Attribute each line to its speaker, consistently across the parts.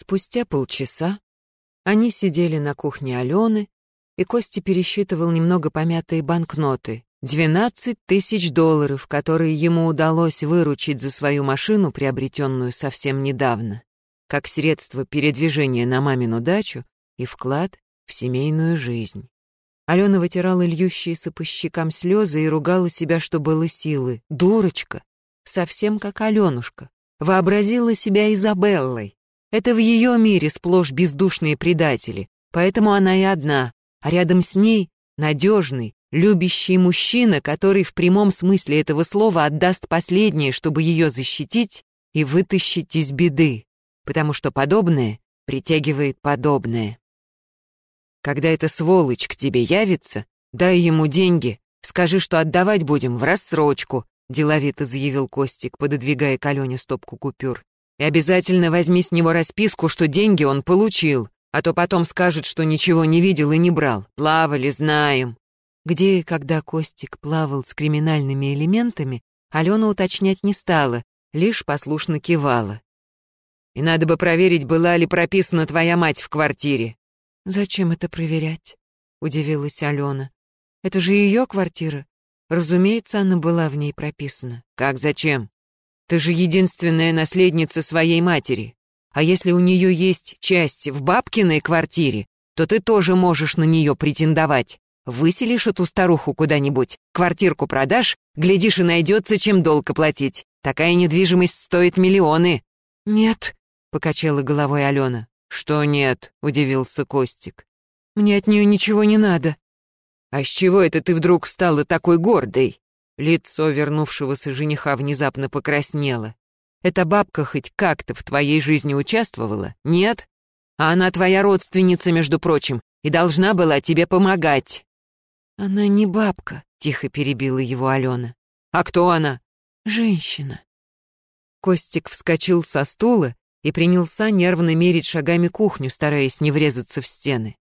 Speaker 1: Спустя полчаса они сидели на кухне Алены, и Костя пересчитывал немного помятые банкноты. Двенадцать тысяч долларов, которые ему удалось выручить за свою машину, приобретенную совсем недавно, как средство передвижения на мамину дачу и вклад в семейную жизнь. Алена вытирала льющиеся по щекам слезы и ругала себя, что было силы. Дурочка! Совсем как Аленушка. Вообразила себя Изабеллой. Это в ее мире сплошь бездушные предатели, поэтому она и одна, а рядом с ней надежный, любящий мужчина, который в прямом смысле этого слова отдаст последнее, чтобы ее защитить и вытащить из беды, потому что подобное притягивает подобное. Когда эта сволочь к тебе явится, дай ему деньги, скажи, что отдавать будем в рассрочку, деловито заявил Костик, пододвигая к Алене стопку купюр. И обязательно возьми с него расписку, что деньги он получил, а то потом скажет, что ничего не видел и не брал. Плавали, знаем». Где и когда Костик плавал с криминальными элементами, Алена уточнять не стала, лишь послушно кивала. «И надо бы проверить, была ли прописана твоя мать в квартире». «Зачем это проверять?» — удивилась Алена. «Это же ее квартира. Разумеется, она была в ней прописана».
Speaker 2: «Как зачем? Ты же единственная наследница своей матери. А если у нее есть часть в бабкиной квартире, то ты тоже можешь на нее претендовать. Выселишь эту старуху куда-нибудь, квартирку продашь, глядишь и найдется, чем долг оплатить. Такая недвижимость стоит миллионы».
Speaker 1: «Нет», — покачала головой Алена.
Speaker 2: «Что нет?» — удивился Костик.
Speaker 1: «Мне от нее ничего не надо».
Speaker 2: «А с чего это ты вдруг стала такой гордой?» Лицо вернувшегося жениха внезапно покраснело. «Эта бабка хоть как-то в твоей жизни участвовала? Нет? А она твоя родственница, между прочим, и должна была тебе помогать».
Speaker 1: «Она не бабка», — тихо перебила его Алена.
Speaker 2: «А кто она?»
Speaker 1: «Женщина».
Speaker 2: Костик вскочил со стула и принялся нервно мерить шагами кухню, стараясь не врезаться в стены.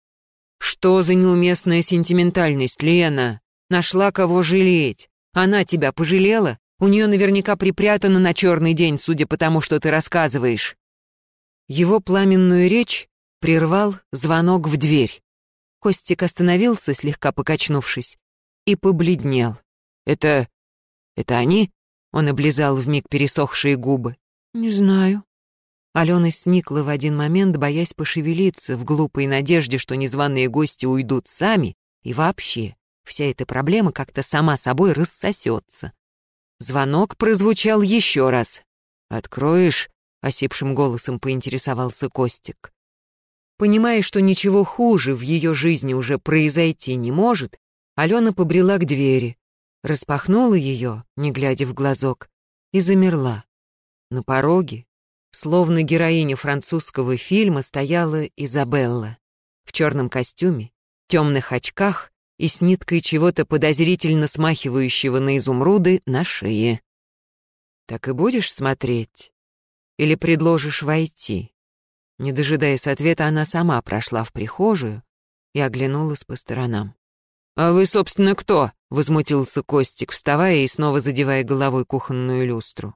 Speaker 2: «Что за неуместная сентиментальность, Лена? Нашла кого жалеть. Она тебя пожалела? У нее наверняка припрятано на черный день, судя по тому, что ты рассказываешь». Его пламенную речь прервал звонок в дверь. Костик остановился, слегка покачнувшись, и побледнел. «Это... это они?» Он облизал вмиг пересохшие губы.
Speaker 1: «Не знаю».
Speaker 2: Алена сникла в один момент, боясь пошевелиться, в глупой надежде, что незваные гости уйдут сами, и вообще, вся эта проблема как-то сама собой рассосется. Звонок прозвучал еще раз. «Откроешь?» — осипшим голосом поинтересовался Костик. Понимая, что ничего хуже в ее жизни уже произойти не может, Алена побрела к двери, распахнула ее, не глядя в глазок, и замерла. На пороге, словно героиня французского фильма, стояла Изабелла в черном костюме, темных очках и с ниткой чего-то подозрительно смахивающего на изумруды на шее. «Так и будешь смотреть? Или предложишь войти?» Не дожидаясь ответа, она сама прошла в прихожую и оглянулась по сторонам. «А вы, собственно, кто?» — возмутился Костик, вставая и снова задевая головой кухонную люстру.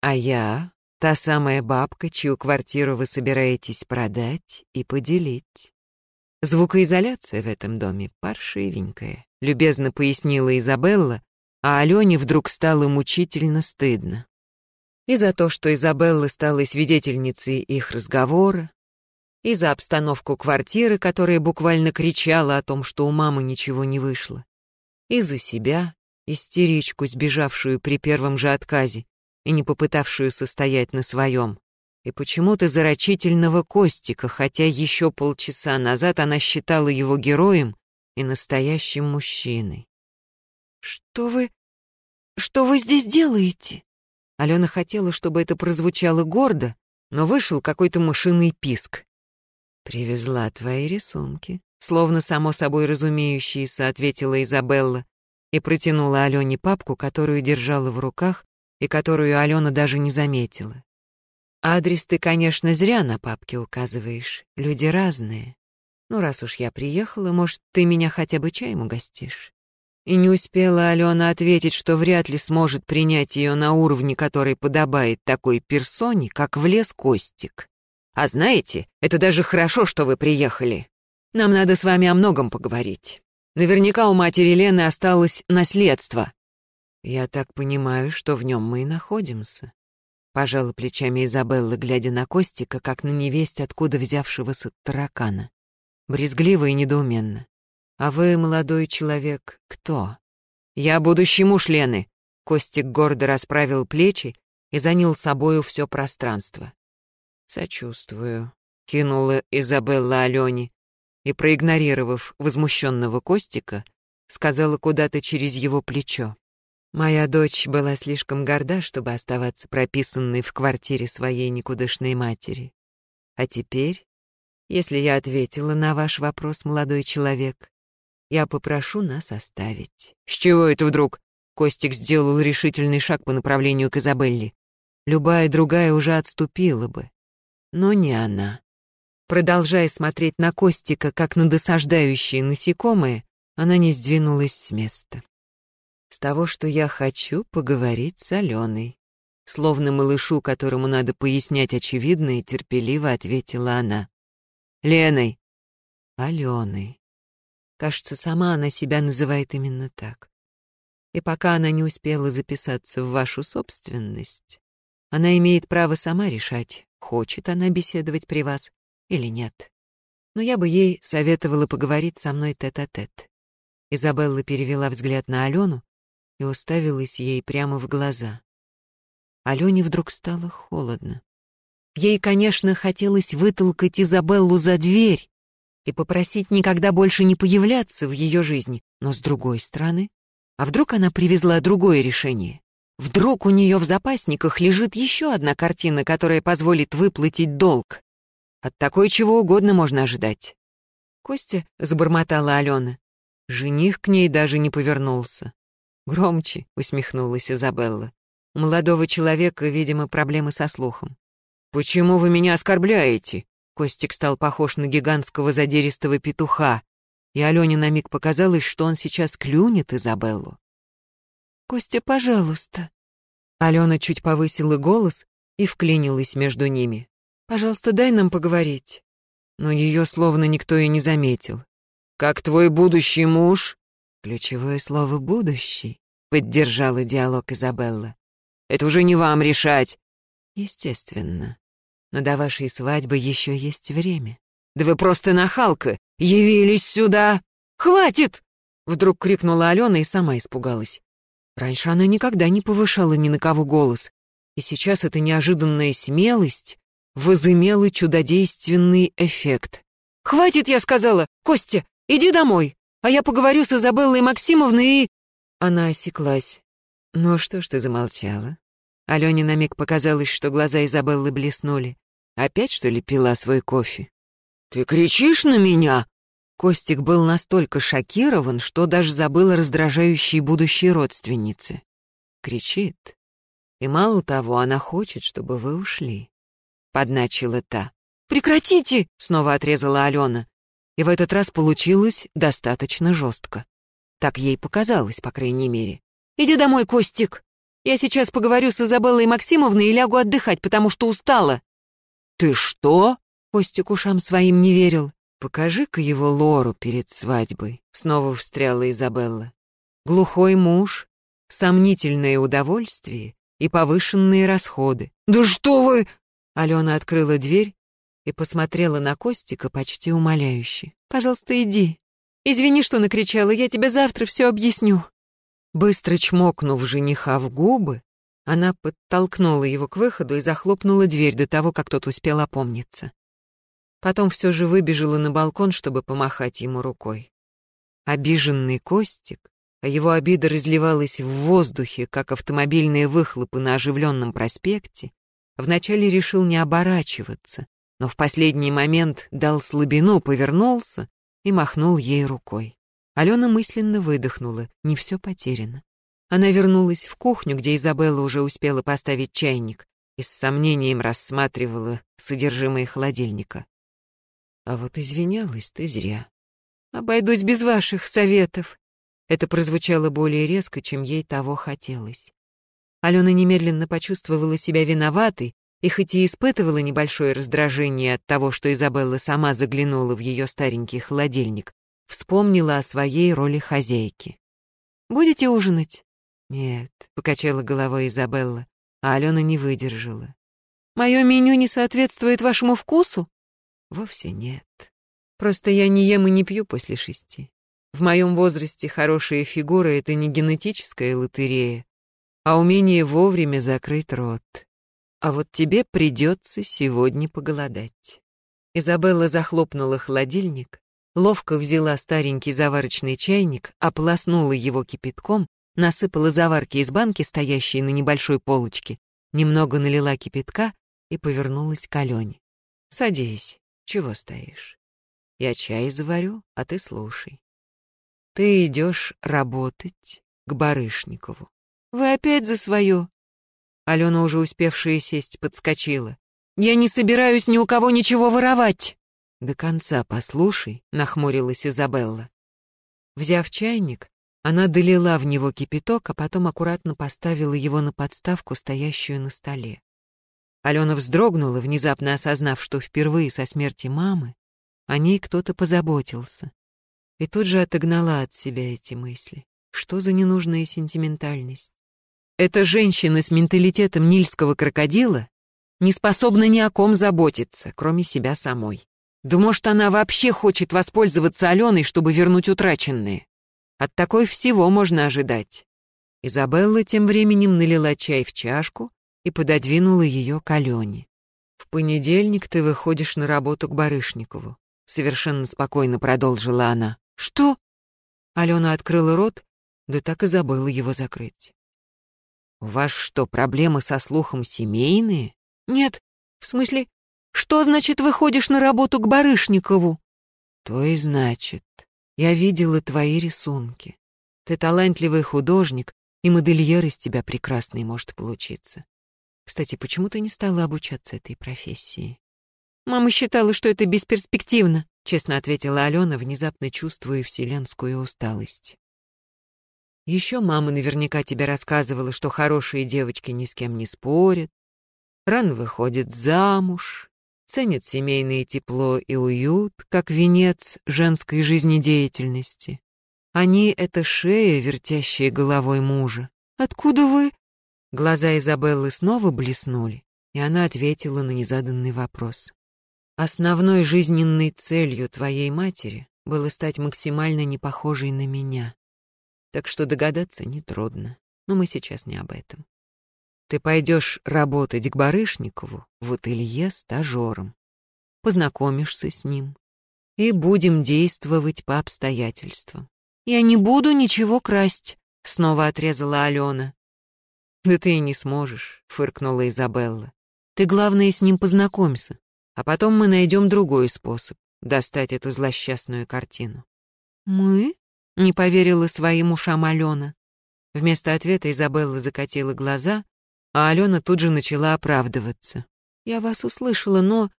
Speaker 2: «А я та самая бабка, чью квартиру вы собираетесь продать и поделить. Звукоизоляция в этом доме паршивенькая, любезно пояснила Изабелла, а Алене вдруг стало мучительно стыдно. И за то, что Изабелла стала свидетельницей их разговора, и за обстановку квартиры, которая буквально кричала о том, что у мамы ничего не вышло, и за себя, истеричку, сбежавшую при первом же отказе и не попытавшую состоять на своем и почему-то зарочительного Костика, хотя еще полчаса назад она считала его героем и настоящим мужчиной.
Speaker 1: «Что вы... что вы здесь делаете?»
Speaker 2: Алена хотела, чтобы это прозвучало гордо, но вышел какой-то мышиный писк. «Привезла твои рисунки», словно само собой разумеющиеся, ответила Изабелла и протянула Алене папку, которую держала в руках и которую Алена даже не заметила. Адрес ты, конечно, зря на папке указываешь. Люди разные. Ну, раз уж я приехала, может, ты меня хотя бы чаем угостишь?» И не успела Алена ответить, что вряд ли сможет принять ее на уровне, который подобает такой персоне, как влез Костик.
Speaker 1: А знаете, это даже хорошо, что вы приехали. Нам надо с вами о многом поговорить. Наверняка у матери Лены осталось наследство. Я так понимаю, что в нем мы и находимся. Пожала плечами Изабелла, глядя на Костика, как на невесть, откуда взявшегося таракана. Брезгливо и недоуменно. «А вы, молодой человек, кто?» «Я будущий муж Лены», — Костик гордо расправил плечи и занял собою все пространство. «Сочувствую», — кинула Изабелла Алене, и, проигнорировав возмущенного Костика, сказала куда-то через его плечо. Моя дочь была слишком горда, чтобы оставаться прописанной в квартире своей никудышной матери. А теперь, если я ответила на ваш вопрос, молодой человек, я попрошу нас оставить. С чего это вдруг? Костик сделал решительный шаг по направлению к Изабелле. Любая другая уже отступила бы. Но не она. Продолжая смотреть на Костика, как на досаждающие насекомые, она не сдвинулась с места с того, что я хочу поговорить с Аленой. Словно малышу, которому надо пояснять очевидное, терпеливо ответила она. Леной. Аленой. Кажется, сама она себя называет именно так. И пока она не успела записаться в вашу собственность, она имеет право сама решать, хочет она беседовать при вас или нет. Но я бы ей советовала поговорить со мной тет-а-тет. -тет. Изабелла перевела взгляд на Алену, и уставилась ей прямо в глаза. Алене вдруг стало холодно. Ей, конечно, хотелось вытолкать Изабеллу за дверь и попросить никогда больше не появляться в ее жизни, но с другой стороны, а вдруг она привезла другое решение? Вдруг у нее в запасниках лежит еще одна картина, которая позволит выплатить долг? От такой чего угодно можно ожидать. Костя забормотала Алена. Жених к ней даже не повернулся. «Громче», — усмехнулась Изабелла. «У молодого человека, видимо, проблемы со слухом». «Почему вы меня оскорбляете?» Костик стал похож на гигантского задиристого петуха, и Алене на миг показалось, что он сейчас клюнет Изабеллу. «Костя, пожалуйста». Алена чуть повысила голос и вклинилась между ними. «Пожалуйста, дай нам поговорить». Но ее словно никто и не заметил. «Как твой будущий муж?» Ключевое слово «будущий», — поддержала диалог Изабелла. «Это уже не вам решать». «Естественно. Но до вашей свадьбы еще есть время». «Да вы просто нахалка! Явились сюда! Хватит!» Вдруг крикнула Алена и сама испугалась. Раньше она никогда не повышала ни на кого голос, и сейчас эта неожиданная смелость возымела чудодейственный эффект. «Хватит, я сказала! Костя, иди домой!» А я поговорю с Изабеллой Максимовной и...» Она осеклась. «Ну что ж ты замолчала?» Алене на миг показалось, что глаза Изабеллы блеснули. «Опять, что ли, пила свой кофе?» «Ты кричишь на меня?» Костик был настолько шокирован, что даже забыл о раздражающей будущей родственнице. Кричит. И мало того, она хочет, чтобы вы ушли. Подначила та. «Прекратите!» — снова отрезала Алена и в этот раз получилось достаточно жестко. Так ей показалось, по крайней мере. «Иди домой, Костик. Я сейчас поговорю с Изабеллой Максимовной и лягу отдыхать, потому что устала». «Ты что?» Костик ушам своим не верил. «Покажи-ка его Лору перед свадьбой», — снова встряла Изабелла. «Глухой муж, сомнительное удовольствие и повышенные расходы». «Да что вы...» Алена открыла дверь и посмотрела на Костика почти умоляюще. «Пожалуйста, иди. Извини, что накричала, я тебе завтра все объясню». Быстро чмокнув жениха в губы, она подтолкнула его к выходу и захлопнула дверь до того, как тот успел опомниться. Потом все же выбежала на балкон, чтобы помахать ему рукой. Обиженный Костик, а его обида разливалась в воздухе, как автомобильные выхлопы на оживленном проспекте, вначале решил не оборачиваться, но в последний момент дал слабину, повернулся и махнул ей рукой. Алена мысленно выдохнула, не все потеряно. Она вернулась в кухню, где Изабелла уже успела поставить чайник и с сомнением рассматривала содержимое холодильника. А вот извинялась ты зря. Обойдусь без ваших советов. Это прозвучало более резко, чем ей того хотелось. Алена немедленно почувствовала себя виноватой и хоть и испытывала небольшое раздражение от того, что Изабелла сама заглянула в ее старенький холодильник, вспомнила о своей роли хозяйки. «Будете ужинать?» «Нет», — покачала головой Изабелла, а Алена не выдержала. «Мое меню не соответствует вашему вкусу?» «Вовсе нет. Просто я не ем и не пью после шести. В моем возрасте хорошая фигура — это не генетическая лотерея, а умение вовремя закрыть рот. А вот тебе придется сегодня поголодать. Изабелла захлопнула холодильник, ловко взяла старенький заварочный чайник, ополоснула его кипятком, насыпала заварки из банки, стоящей на небольшой полочке, немного налила кипятка и повернулась к Алене. «Садись, чего стоишь? Я чай заварю, а ты слушай. Ты идешь работать к Барышникову. Вы опять за свое?» Алена, уже успевшая сесть, подскочила. «Я не собираюсь ни у кого ничего воровать!» «До конца послушай», — нахмурилась Изабелла. Взяв чайник, она долила в него кипяток, а потом аккуратно поставила его на подставку, стоящую на столе. Алена вздрогнула, внезапно осознав, что впервые со смерти мамы о ней кто-то позаботился. И тут же отогнала от себя эти мысли. Что за ненужная сентиментальность? Эта женщина с менталитетом нильского крокодила не способна ни о ком заботиться, кроме себя самой. Да может, она вообще хочет воспользоваться Аленой, чтобы вернуть утраченные. От такой всего можно ожидать. Изабелла тем временем налила чай в чашку и пододвинула ее к Алене. «В понедельник ты выходишь на работу к Барышникову», — совершенно спокойно продолжила она. «Что?» Алена открыла рот, да так и забыла его закрыть. «У вас что, проблемы со слухом семейные?» «Нет, в смысле, что значит выходишь на работу к Барышникову?» «То и значит. Я видела твои рисунки. Ты талантливый художник, и модельер из тебя прекрасный может получиться. Кстати, почему ты не стала обучаться этой профессии?» «Мама считала, что это бесперспективно», — честно ответила Алена, внезапно чувствуя вселенскую усталость. Еще мама наверняка тебе рассказывала, что хорошие девочки ни с кем не спорят, рано выходят замуж, ценят семейное тепло и уют, как венец женской жизнедеятельности. Они — это шея, вертящая головой мужа. Откуда вы? Глаза Изабеллы снова блеснули, и она ответила на незаданный вопрос. Основной жизненной целью твоей матери было стать максимально непохожей на меня. Так что догадаться нетрудно, но мы сейчас не об этом. Ты пойдешь работать к Барышникову в ателье стажером. Познакомишься с ним. И будем действовать по обстоятельствам. Я не буду ничего красть, снова отрезала Алена. Да ты и не сможешь, фыркнула Изабелла. Ты, главное, с ним познакомься, а потом мы найдем другой способ достать эту злосчастную картину. Мы? Не поверила своим ушам Алена. Вместо ответа Изабелла закатила глаза, а Алена тут же начала оправдываться. «Я вас услышала, но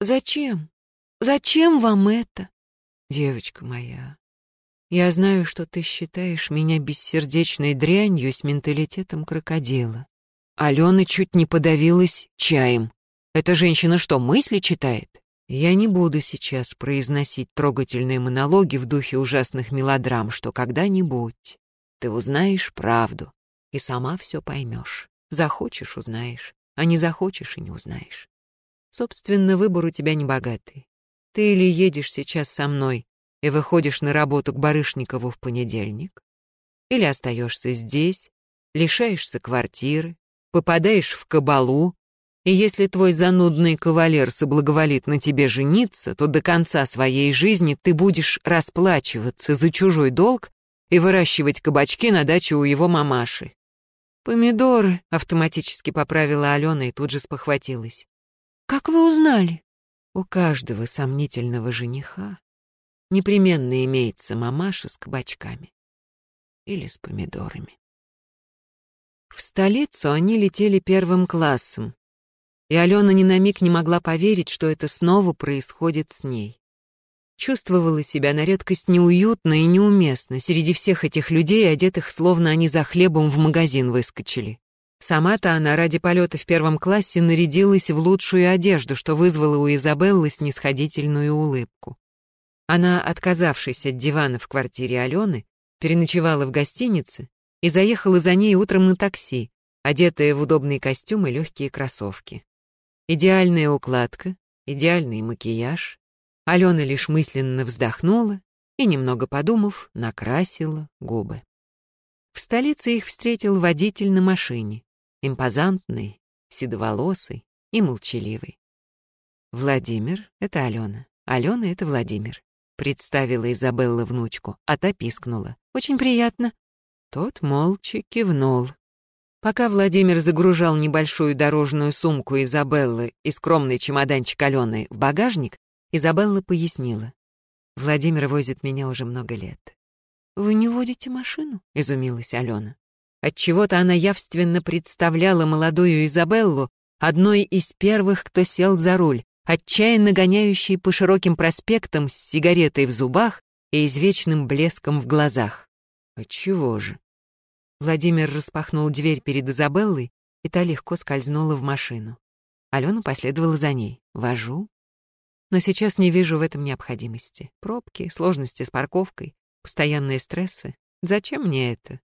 Speaker 1: зачем? Зачем вам это?» «Девочка моя, я знаю, что ты считаешь меня бессердечной дрянью с менталитетом крокодила». Алена чуть не подавилась чаем. «Эта женщина что, мысли читает?» Я не буду сейчас произносить трогательные монологи в духе ужасных мелодрам, что когда-нибудь ты узнаешь правду и сама все поймешь. Захочешь — узнаешь, а не захочешь и не узнаешь. Собственно, выбор у тебя небогатый. Ты или едешь сейчас со мной и выходишь на работу к Барышникову в понедельник, или остаешься здесь, лишаешься квартиры, попадаешь в кабалу, и если твой занудный кавалер соблаговолит на тебе жениться, то до конца своей жизни ты будешь расплачиваться за чужой долг и выращивать кабачки на даче у его мамаши. «Помидоры», — автоматически поправила Алена и тут же спохватилась. «Как вы узнали?» «У каждого сомнительного жениха непременно имеется мамаша с кабачками или с помидорами». В столицу они летели первым классом, и Алена ни на миг не могла поверить, что это снова происходит с ней. Чувствовала себя на редкость неуютно и неуместно среди всех этих людей, одетых словно они за хлебом в магазин выскочили. Сама-то она ради полета в первом классе нарядилась в лучшую одежду, что вызвало у Изабеллы снисходительную улыбку. Она, отказавшись от дивана в квартире Алены, переночевала в гостинице и заехала за ней утром на такси, одетая в удобный костюм и легкие кроссовки. Идеальная укладка, идеальный макияж. Алена лишь мысленно вздохнула и, немного подумав, накрасила губы. В столице их встретил водитель на машине, импозантный, седоволосый и молчаливый. «Владимир — это Алена, Алена — это Владимир», — представила Изабелла внучку, а та пискнула. «Очень приятно». Тот молча кивнул. Пока Владимир загружал небольшую дорожную сумку Изабеллы и скромный чемоданчик Алены в багажник, Изабелла пояснила. «Владимир возит меня уже много лет. «Вы не водите машину?» — изумилась Алена. Отчего-то она явственно представляла молодую Изабеллу одной из первых, кто сел за руль, отчаянно гоняющей по широким проспектам с сигаретой в зубах и извечным блеском в глазах. Отчего же? Владимир распахнул дверь перед Изабеллой, и та легко скользнула в машину. Алена последовала за ней. Вожу. Но сейчас не вижу в этом необходимости. Пробки, сложности с парковкой. Постоянные стрессы. Зачем мне это?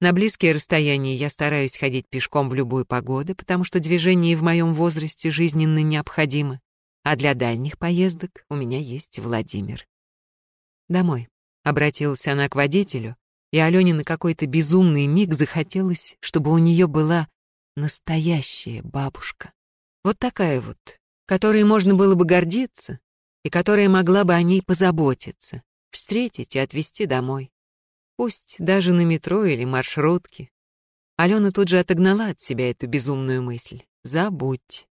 Speaker 1: На близкие расстояния я стараюсь ходить пешком в любую погоду, потому что движение в моем возрасте жизненно необходимо. А для дальних поездок у меня есть Владимир. Домой. Обратилась она к водителю, и Алене на какой-то безумный миг захотелось, чтобы у нее была настоящая бабушка. Вот такая вот, которой можно было бы гордиться и которая могла бы о ней позаботиться встретить и отвезти домой. Пусть даже на метро или маршрутке. Алена тут же отогнала от себя эту безумную мысль. Забудь.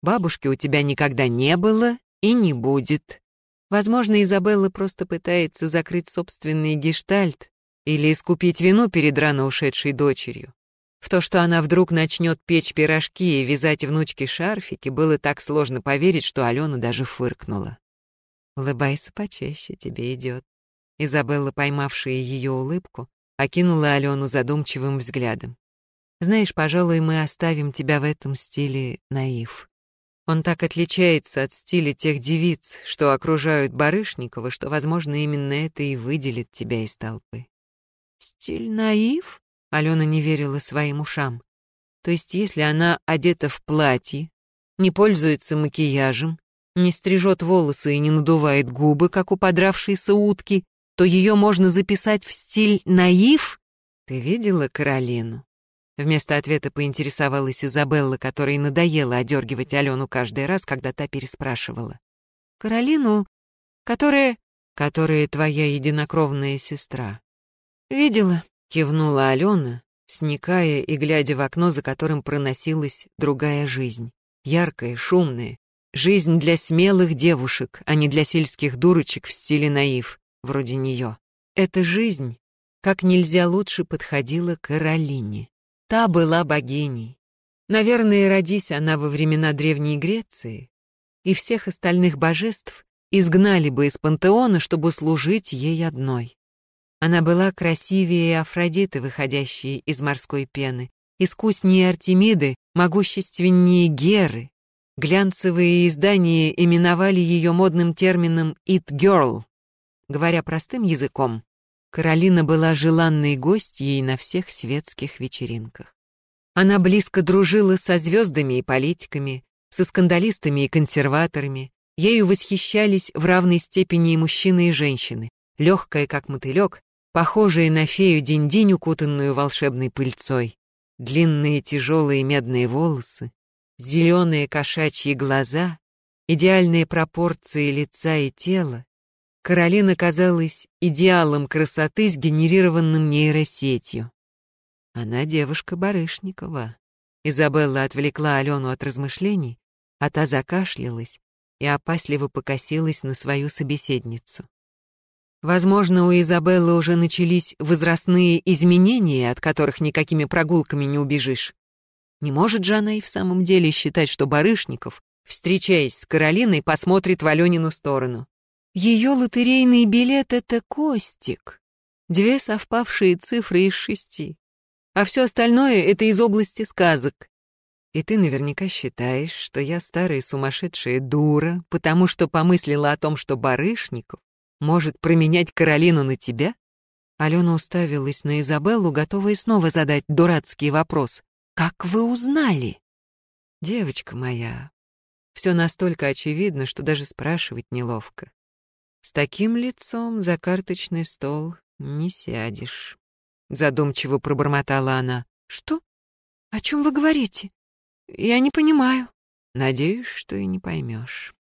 Speaker 1: Бабушки у тебя никогда не было и не будет. Возможно, Изабелла просто пытается закрыть собственный гештальт или искупить вину перед рано ушедшей дочерью. В то, что она вдруг начнет печь пирожки и вязать внучке шарфики, было так сложно поверить, что Алена даже фыркнула. Улыбайся почаще, тебе идет. Изабелла, поймавшая ее улыбку, окинула Алену задумчивым взглядом. Знаешь, пожалуй, мы оставим тебя в этом стиле наив. Он так отличается от стиля тех девиц, что окружают Барышникова, что, возможно, именно это и выделит тебя из толпы. Стиль наив? Алена не верила своим ушам. То есть, если она одета в платье, не пользуется макияжем, не стрижет волосы и не надувает губы, как у подравшейся утки, то ее можно записать в стиль наив? Ты видела Каролину? Вместо ответа поинтересовалась Изабелла, которой надоело одергивать Алену каждый раз, когда та переспрашивала. «Каролину, которая...» «Которая твоя единокровная сестра». «Видела», — кивнула Алена, сникая и глядя в окно, за которым проносилась другая жизнь. Яркая, шумная, Жизнь для смелых девушек, а не для сельских дурочек в стиле наив, вроде нее. Эта жизнь как нельзя лучше подходила Каролине. Та была богиней. Наверное, родись она во времена Древней Греции, и всех остальных божеств изгнали бы из пантеона, чтобы служить ей одной. Она была красивее Афродиты, выходящей из морской пены, искуснее Артемиды, могущественнее Геры, Глянцевые издания именовали ее модным термином «it girl». Говоря простым языком, Каролина была желанной гостьей на всех светских вечеринках. Она близко дружила со звездами и политиками, со скандалистами и консерваторами. Ею восхищались в равной степени и мужчины, и женщины. Легкая, как мотылек, похожая на фею динь-динь, укутанную волшебной пыльцой. Длинные тяжелые медные волосы, зеленые кошачьи глаза, идеальные пропорции лица и тела, Каролина казалась идеалом красоты, сгенерированным нейросетью. Она девушка Барышникова. Изабелла отвлекла Алену от размышлений, а та закашлялась и опасливо покосилась на свою собеседницу. Возможно, у Изабеллы уже начались возрастные изменения, от которых никакими прогулками не убежишь. Не может же она и в самом деле считать, что Барышников, встречаясь с Каролиной, посмотрит в Аленину сторону. Ее лотерейный билет — это Костик. Две совпавшие цифры из шести. а все остальное — это из области сказок. И ты наверняка считаешь, что я старая сумасшедшая дура, потому что помыслила о том, что Барышников может променять Каролину на тебя? Алена уставилась на Изабеллу, готовая снова задать дурацкий вопрос. «Как вы узнали?» «Девочка моя, все настолько очевидно, что даже спрашивать неловко. С таким лицом за карточный стол не сядешь». Задумчиво пробормотала она. «Что? О чем вы говорите? Я не понимаю». «Надеюсь, что и не поймешь».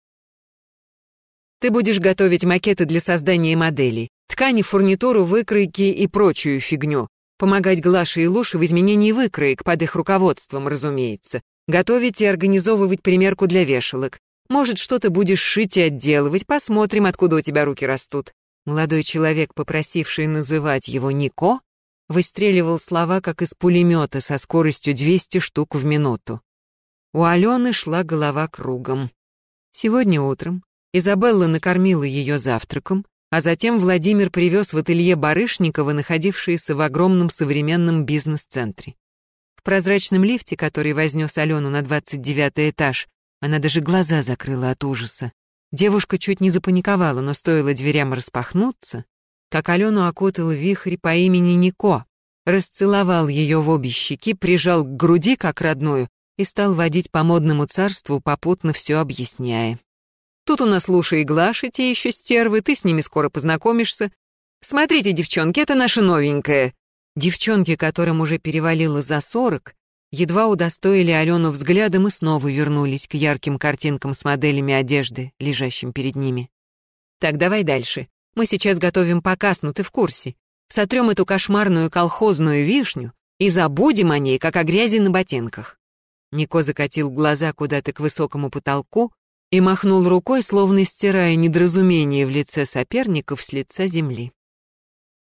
Speaker 1: Ты будешь готовить макеты для создания моделей, ткани, фурнитуру, выкройки и прочую фигню. Помогать Глаше и Луше в изменении выкроек под их руководством, разумеется. Готовить и организовывать примерку для вешалок. Может, что-то будешь шить и отделывать, посмотрим, откуда у тебя руки растут. Молодой человек, попросивший называть его Нико, выстреливал слова, как из пулемета, со скоростью 200 штук в минуту. У Алены шла голова кругом. Сегодня утром Изабелла накормила ее завтраком, а затем Владимир привез в ателье Барышникова, находившееся в огромном современном бизнес-центре. В прозрачном лифте, который вознес Алену на 29 этаж, она даже глаза закрыла от ужаса. Девушка чуть не запаниковала, но стоило дверям распахнуться, как Алену окутал вихрь по имени Нико, расцеловал ее в обе щеки, прижал к груди, как родную, и стал водить по модному царству, попутно все объясняя. Тут у нас Луша и Глаша, те еще стервы, ты с ними скоро познакомишься. Смотрите, девчонки, это наша новенькая». Девчонки, которым уже перевалило за сорок, едва удостоили Алену взглядом и снова вернулись к ярким картинкам с моделями одежды, лежащим перед ними. «Так, давай дальше. Мы сейчас готовим показ, ну ты в курсе. Сотрем эту кошмарную колхозную вишню и забудем о ней, как о грязи на ботинках». Нико закатил глаза куда-то к высокому потолку, и махнул рукой, словно стирая недоразумение в лице соперников с лица земли.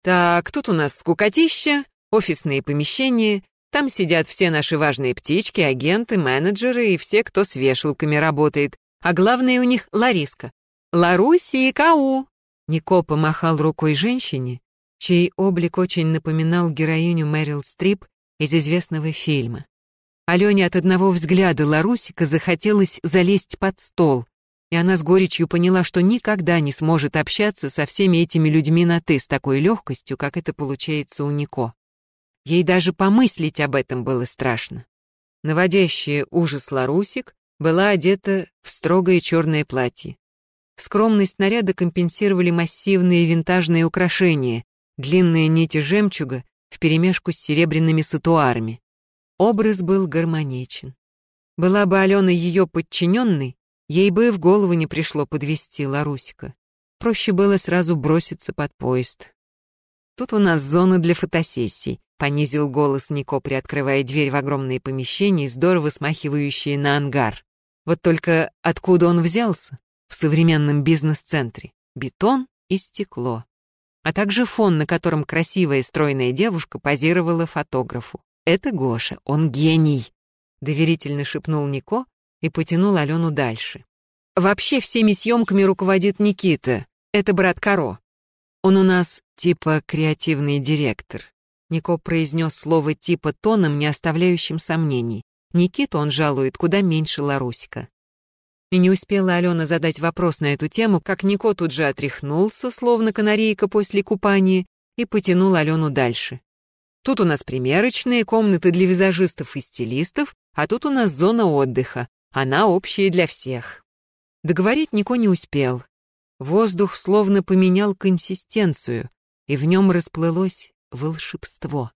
Speaker 1: «Так, тут у нас скукотища, офисные помещения, там сидят все наши важные птички, агенты, менеджеры и все, кто с вешалками работает. А главное у них Лариска. Ларуси и Кау!» Нико помахал рукой женщине, чей облик очень напоминал героиню Мэрил Стрип из известного фильма. Алене от одного взгляда Ларусика захотелось залезть под стол, и она с горечью поняла, что никогда не сможет общаться со всеми этими людьми на «ты» с такой легкостью, как это получается у Нико. Ей даже помыслить об этом было страшно. Наводящая ужас Ларусик была одета в строгое черное платье. Скромность наряда компенсировали массивные винтажные украшения, длинные нити жемчуга вперемешку с серебряными сатуарами. Образ был гармоничен. Была бы Алена ее подчиненной, ей бы в голову не пришло подвести Ларусика. Проще было сразу броситься под поезд. «Тут у нас зона для фотосессий», — понизил голос Нико, приоткрывая дверь в огромные помещения, здорово смахивающие на ангар. Вот только откуда он взялся? В современном бизнес-центре. Бетон и стекло. А также фон, на котором красивая стройная девушка позировала фотографу. «Это Гоша, он гений», — доверительно шепнул Нико и потянул Алену дальше. «Вообще всеми съемками руководит Никита, это брат Каро. Он у нас типа креативный директор». Нико произнес слово типа тоном, не оставляющим сомнений. Никита он жалует куда меньше Ларусика. И не успела Алена задать вопрос на эту тему, как Нико тут же отряхнулся, словно канарейка после купания, и потянул Алену дальше. Тут у нас примерочные комнаты для визажистов и стилистов, а тут у нас зона отдыха. Она общая для всех. Договорить Нико не успел. Воздух словно поменял консистенцию, и в нем расплылось волшебство.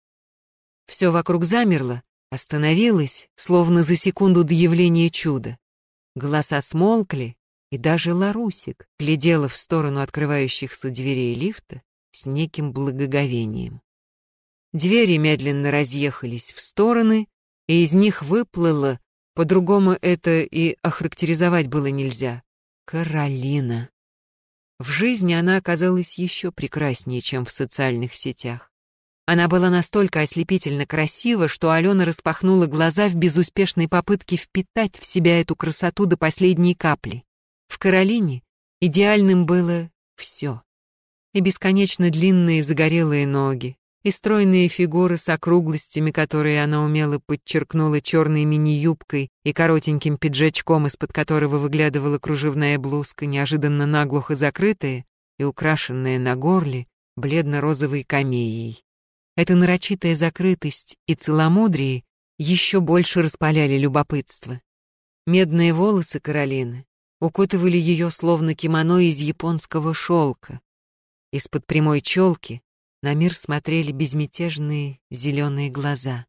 Speaker 1: Все вокруг замерло, остановилось, словно за секунду до явления чуда. Голоса смолкли, и даже Ларусик глядела в сторону открывающихся дверей лифта с неким благоговением. Двери медленно разъехались в стороны, и из них выплыло, по-другому это и охарактеризовать было нельзя, Каролина. В жизни она оказалась еще прекраснее, чем в социальных сетях. Она была настолько ослепительно красива, что Алена распахнула глаза в безуспешной попытке впитать в себя эту красоту до последней капли. В Каролине идеальным было все. И бесконечно длинные загорелые ноги, и стройные фигуры с округлостями, которые она умело подчеркнула черной мини-юбкой и коротеньким пиджачком, из-под которого выглядывала кружевная блузка, неожиданно наглухо закрытая и украшенная на горле бледно-розовой камеей. Эта нарочитая закрытость и целомудрие еще больше распаляли любопытство. Медные волосы Каролины укутывали ее словно кимоно из японского шелка. Из-под прямой челки на мир смотрели безмятежные зеленые глаза,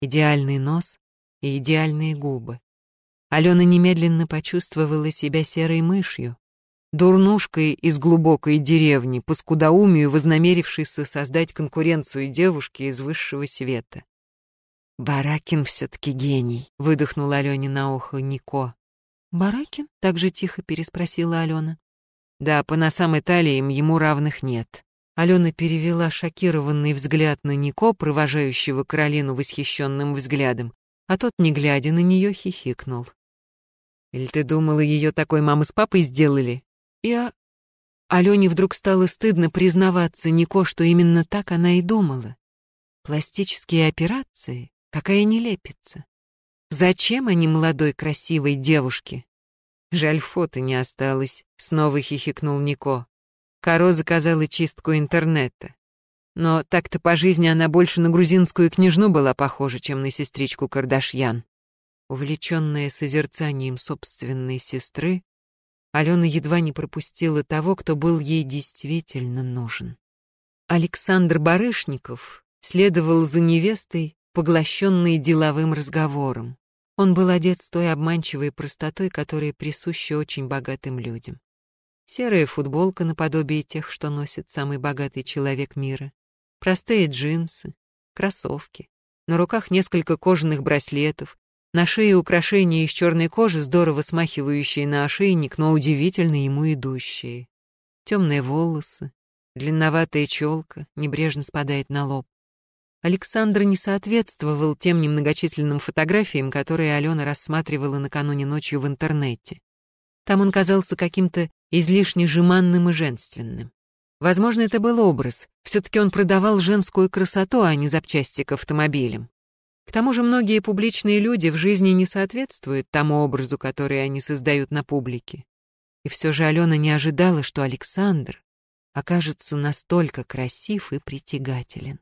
Speaker 1: идеальный нос и идеальные губы. Алена немедленно почувствовала себя серой мышью, дурнушкой из глубокой деревни, по вознамерившейся создать конкуренцию девушке из высшего света. «Баракин все-таки гений», — выдохнула Алене на ухо Нико. «Баракин?» — так же тихо переспросила Алена. «Да, по носам и талиям ему равных нет». Алена перевела шокированный взгляд на Нико, провожающего Каролину восхищенным взглядом, а тот, не глядя на нее, хихикнул. «Или ты думала, ее такой мама с папой сделали?» Я... Алене вдруг стало стыдно признаваться Нико, что именно так она и думала. Пластические операции? Какая нелепица. Зачем они молодой красивой девушке? Жаль, фото не осталось, снова хихикнул Нико. Каро заказала чистку интернета. Но так-то по жизни она больше на грузинскую княжну была похожа, чем на сестричку Кардашьян. Увлеченная созерцанием собственной сестры, Алена едва не пропустила того, кто был ей действительно нужен. Александр Барышников следовал за невестой, поглощенный деловым разговором. Он был одет с той обманчивой простотой, которая присуща очень богатым людям. Серая футболка наподобие тех, что носит самый богатый человек мира, простые джинсы, кроссовки, на руках несколько кожаных браслетов, на шее украшения из черной кожи, здорово смахивающие на ошейник, но удивительно ему идущие. Темные волосы, длинноватая челка небрежно спадает на лоб. Александр не соответствовал тем немногочисленным фотографиям, которые Алена рассматривала накануне ночью в интернете. Там он казался каким-то излишне жеманным и женственным. Возможно, это был образ. Все-таки он продавал женскую красоту, а не запчасти к автомобилям. К тому же многие публичные люди в жизни не соответствуют тому образу, который они создают на публике. И все же Алена не ожидала, что Александр окажется настолько красив и притягателен.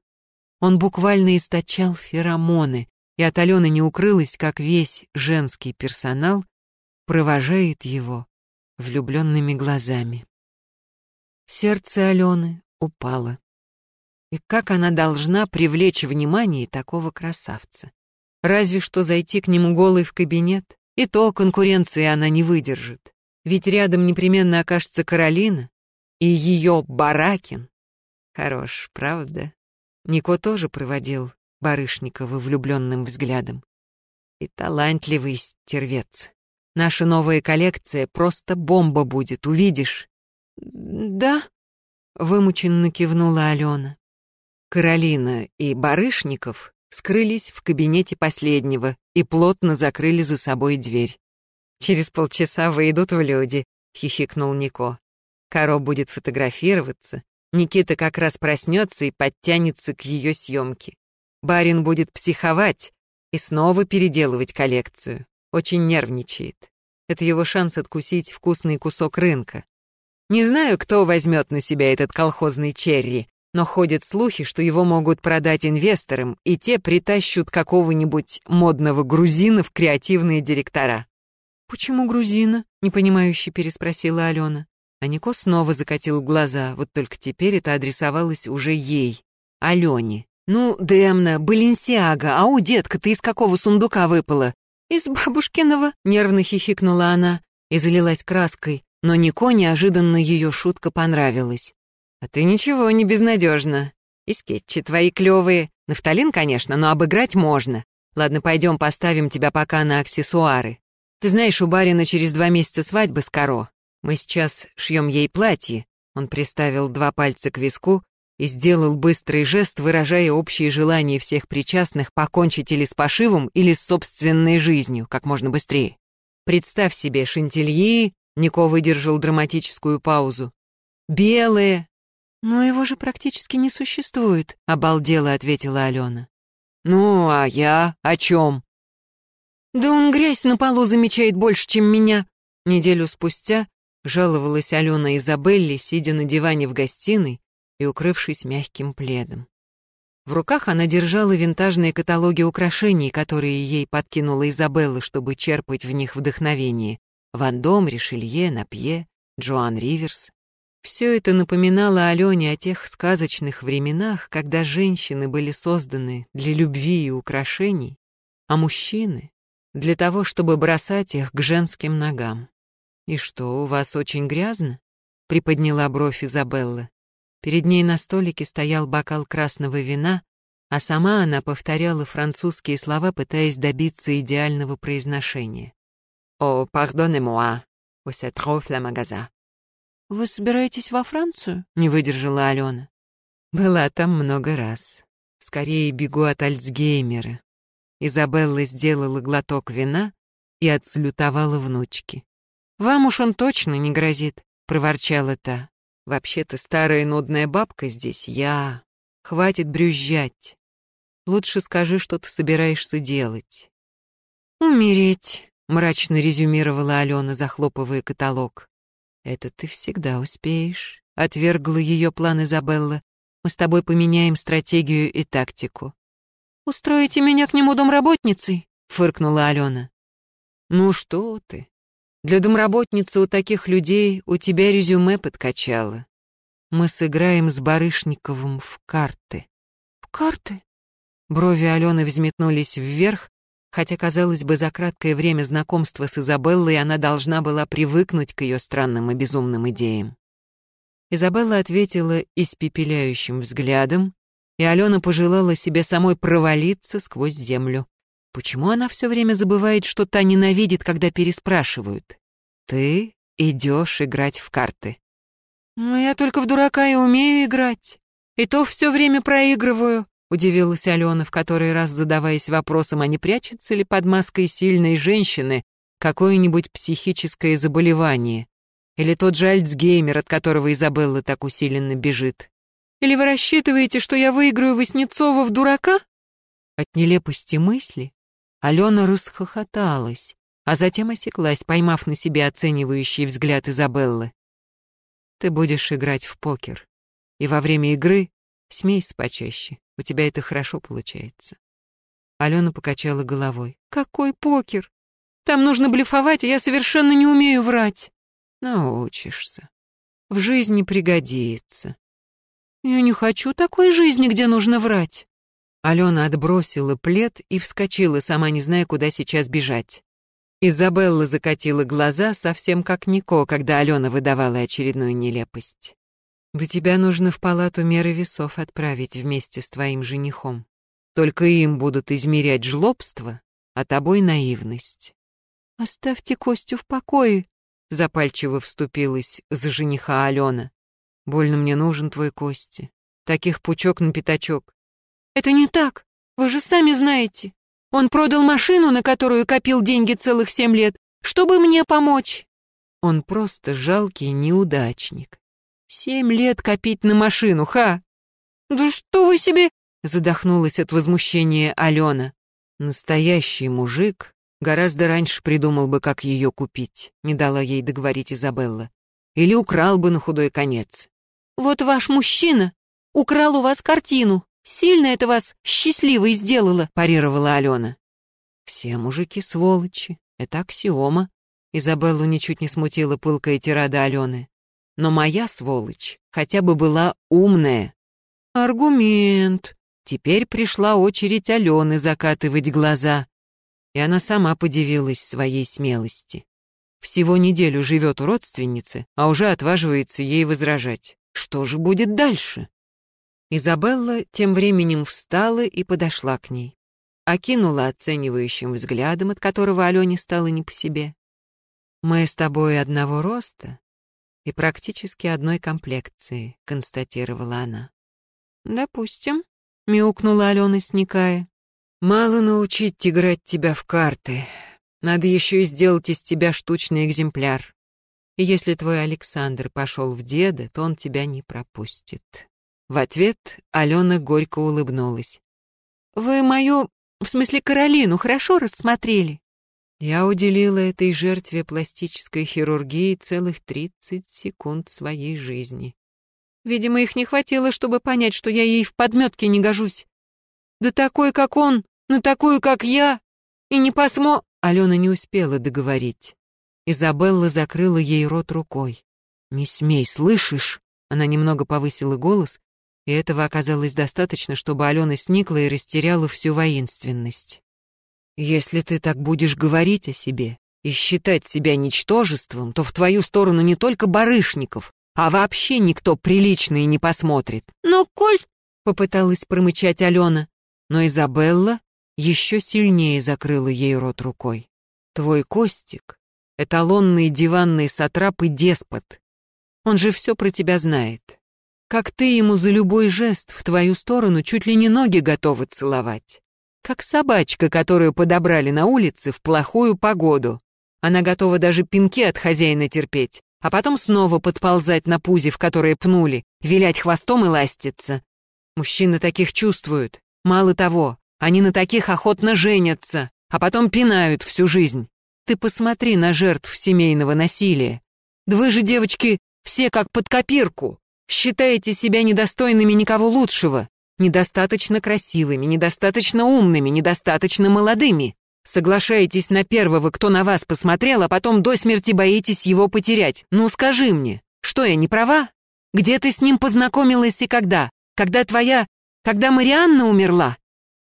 Speaker 1: Он буквально источал феромоны, и от Алены не укрылось, как весь женский персонал провожает его влюбленными глазами. Сердце Алены упало. И как она должна привлечь внимание такого красавца? Разве что зайти к нему голой в кабинет, и то конкуренции она не выдержит. Ведь рядом непременно окажется Каролина и ее Баракин. Хорош, правда? Нико тоже проводил Барышникова влюбленным взглядом. И талантливый стервец. Наша новая коллекция просто бомба будет, увидишь. Да, вымученно кивнула Алена. Каролина и Барышников скрылись в кабинете последнего и плотно закрыли за собой дверь. «Через полчаса выйдут в люди», — хихикнул Нико. «Каро будет фотографироваться. Никита как раз проснется и подтянется к ее съемке. Барин будет психовать и снова переделывать коллекцию. Очень нервничает. Это его шанс откусить вкусный кусок рынка. Не знаю, кто возьмет на себя этот колхозный черри, но ходят слухи, что его могут продать инвесторам, и те притащут какого-нибудь модного грузина в креативные директора. «Почему грузина?» — непонимающе переспросила Алена. А Нико снова закатил глаза, вот только теперь это адресовалось уже ей, Алене. «Ну, Демна, Баленсиага, ау, детка, ты из какого сундука выпала?» «Из бабушкиного», — нервно хихикнула она и залилась краской, но Нико неожиданно ее шутка понравилась. А ты ничего не безнадежна. И скетчи твои клевые. Нафталин, конечно, но обыграть можно. Ладно, пойдем поставим тебя пока на аксессуары. Ты знаешь, у барина через два месяца свадьбы с Каро. Мы сейчас шьем ей платье. Он приставил два пальца к виску и сделал быстрый жест, выражая общее желание всех причастных покончить или с пошивом, или с собственной жизнью, как можно быстрее. Представь себе шантильи, Нико выдержал драматическую паузу. Белые, «Но его же практически не существует», — обалдела ответила Алена.
Speaker 2: «Ну, а я о чем?»
Speaker 1: «Да он грязь на полу замечает больше, чем меня». Неделю спустя жаловалась Алена Изабелле, сидя на диване в гостиной и укрывшись мягким пледом. В руках она держала винтажные каталоги украшений, которые ей подкинула Изабелла, чтобы черпать в них вдохновение. Ван Дом, Ришелье, Напье, Джоан Риверс. Все это напоминало Алене о тех сказочных временах, когда женщины были созданы для любви и украшений, а мужчины — для того, чтобы бросать их к женским ногам. «И что, у вас очень грязно?» — приподняла бровь Изабелла. Перед ней на столике стоял бокал красного вина, а сама она повторяла французские слова, пытаясь добиться идеального произношения.
Speaker 2: «О, pardonnez-moi, c'est trop фламагаза».
Speaker 1: «Вы собираетесь во Францию?» — не выдержала Алена.
Speaker 2: «Была там много раз. Скорее бегу от Альцгеймера». Изабелла сделала глоток вина и отслютовала внучки.
Speaker 1: «Вам уж он точно не грозит», — проворчала та.
Speaker 2: Вообще-то старая нудная бабка здесь я. Хватит брюзжать. Лучше скажи, что ты собираешься делать.
Speaker 1: Умереть,
Speaker 2: мрачно резюмировала Алена, захлопывая каталог. Это ты всегда успеешь, отвергла ее план Изабелла. Мы с тобой поменяем стратегию и тактику.
Speaker 1: Устроите меня к нему домработницей? фыркнула Алена.
Speaker 2: Ну что ты? Для домработницы у таких людей у тебя резюме подкачало. Мы сыграем с Барышниковым в карты.
Speaker 1: В карты?
Speaker 2: Брови Алены взметнулись вверх, хотя, казалось бы, за краткое время знакомства с Изабеллой она должна была привыкнуть к ее странным и безумным идеям. Изабелла ответила испепеляющим взглядом, и Алена пожелала себе самой провалиться сквозь землю. Почему она все время забывает, что та ненавидит, когда переспрашивают? Ты идешь играть в карты.
Speaker 1: Ну, я только в дурака и умею играть. И то все время проигрываю, удивилась Алена, в который раз задаваясь вопросом, а не прячется ли под маской сильной женщины какое-нибудь психическое заболевание. Или тот же Альцгеймер, от которого Изабелла так усиленно бежит. Или вы рассчитываете, что я выиграю Васнецова в дурака? От нелепости мысли Алена расхохоталась, а затем осеклась, поймав на себе оценивающий взгляд Изабеллы. «Ты будешь играть в покер, и во время игры смейся почаще, у тебя это хорошо получается». Алена покачала головой. «Какой покер? Там нужно блефовать, а я совершенно не умею врать». «Научишься. В жизни пригодится». «Я не хочу такой жизни, где нужно врать». Алена отбросила плед и вскочила, сама не зная, куда сейчас бежать. Изабелла закатила глаза, совсем как Нико, когда Алена выдавала очередную нелепость. «Да тебя нужно в палату меры весов отправить вместе с твоим женихом. Только им будут измерять жлобство, а тобой наивность». «Оставьте Костю в покое», — запальчиво вступилась за жениха Алена. «Больно мне нужен твой Кости. Таких пучок на пятачок. «Это не так. Вы же сами знаете. Он продал машину, на которую копил деньги целых семь лет, чтобы мне помочь». Он просто жалкий неудачник. Семь лет копить на машину, ха! «Да что вы себе...» — задохнулась от возмущения Алена. Настоящий мужик гораздо раньше придумал бы, как ее купить, не дала ей договорить Изабелла. Или украл бы на худой конец. «Вот ваш мужчина украл у вас картину, Сильно это вас счастливой сделало», — парировала Алена. «Все мужики сволочи, это аксиома». Изабеллу ничуть не смутила пылкая тирада Алены. «Но моя сволочь хотя бы была умная». «Аргумент». Теперь пришла очередь Алены закатывать глаза. И она сама подивилась своей смелости. Всего неделю живет у родственницы, а уже отваживается ей возражать. Что же будет дальше? Изабелла тем временем встала и подошла к ней. Окинула оценивающим взглядом, от которого Алене стало не по себе. «Мы с тобой одного роста и практически одной комплекции», — констатировала она. «Допустим», — мяукнула Алена, сникая. «Мало научить играть тебя в карты. Надо еще и сделать из тебя штучный экземпляр. И если твой Александр пошел в деда, то он тебя не пропустит. В ответ Алена горько улыбнулась.
Speaker 2: «Вы мою, в смысле Каролину, хорошо рассмотрели?»
Speaker 1: Я уделила этой жертве пластической хирургии целых 30 секунд своей жизни.
Speaker 2: Видимо, их не хватило, чтобы понять, что я ей в подметке не гожусь. Да такой, как он, на такую, как я, и не посмо...
Speaker 1: Алена не успела договорить. Изабелла закрыла ей рот рукой. «Не смей, слышишь?» Она немного повысила голос, и этого оказалось достаточно, чтобы Алена сникла и растеряла всю воинственность. «Если ты так будешь говорить о себе и считать себя ничтожеством, то в твою сторону не только барышников, а вообще никто приличный не посмотрит».
Speaker 2: «Но, Коль...»
Speaker 1: — попыталась промычать Алена, но Изабелла еще сильнее закрыла ей рот рукой. «Твой Костик эталонный диванный сатрап и деспот. Он же все про тебя знает. Как ты ему за любой жест в твою сторону чуть ли не ноги готовы целовать. Как собачка, которую подобрали на улице в плохую погоду. Она готова даже пинки от хозяина терпеть, а потом снова подползать на пузе, в которое пнули, вилять хвостом и ластиться. Мужчины таких чувствуют. Мало того, они на таких охотно женятся, а потом пинают всю жизнь. Ты посмотри на жертв семейного насилия. Да вы же, девочки, все как под копирку. Считаете себя недостойными никого лучшего. Недостаточно красивыми, недостаточно умными, недостаточно молодыми. Соглашаетесь на первого, кто на вас посмотрел, а потом до смерти боитесь его потерять. Ну скажи мне, что я не права? Где ты с ним познакомилась и когда? Когда твоя... Когда Марианна умерла?»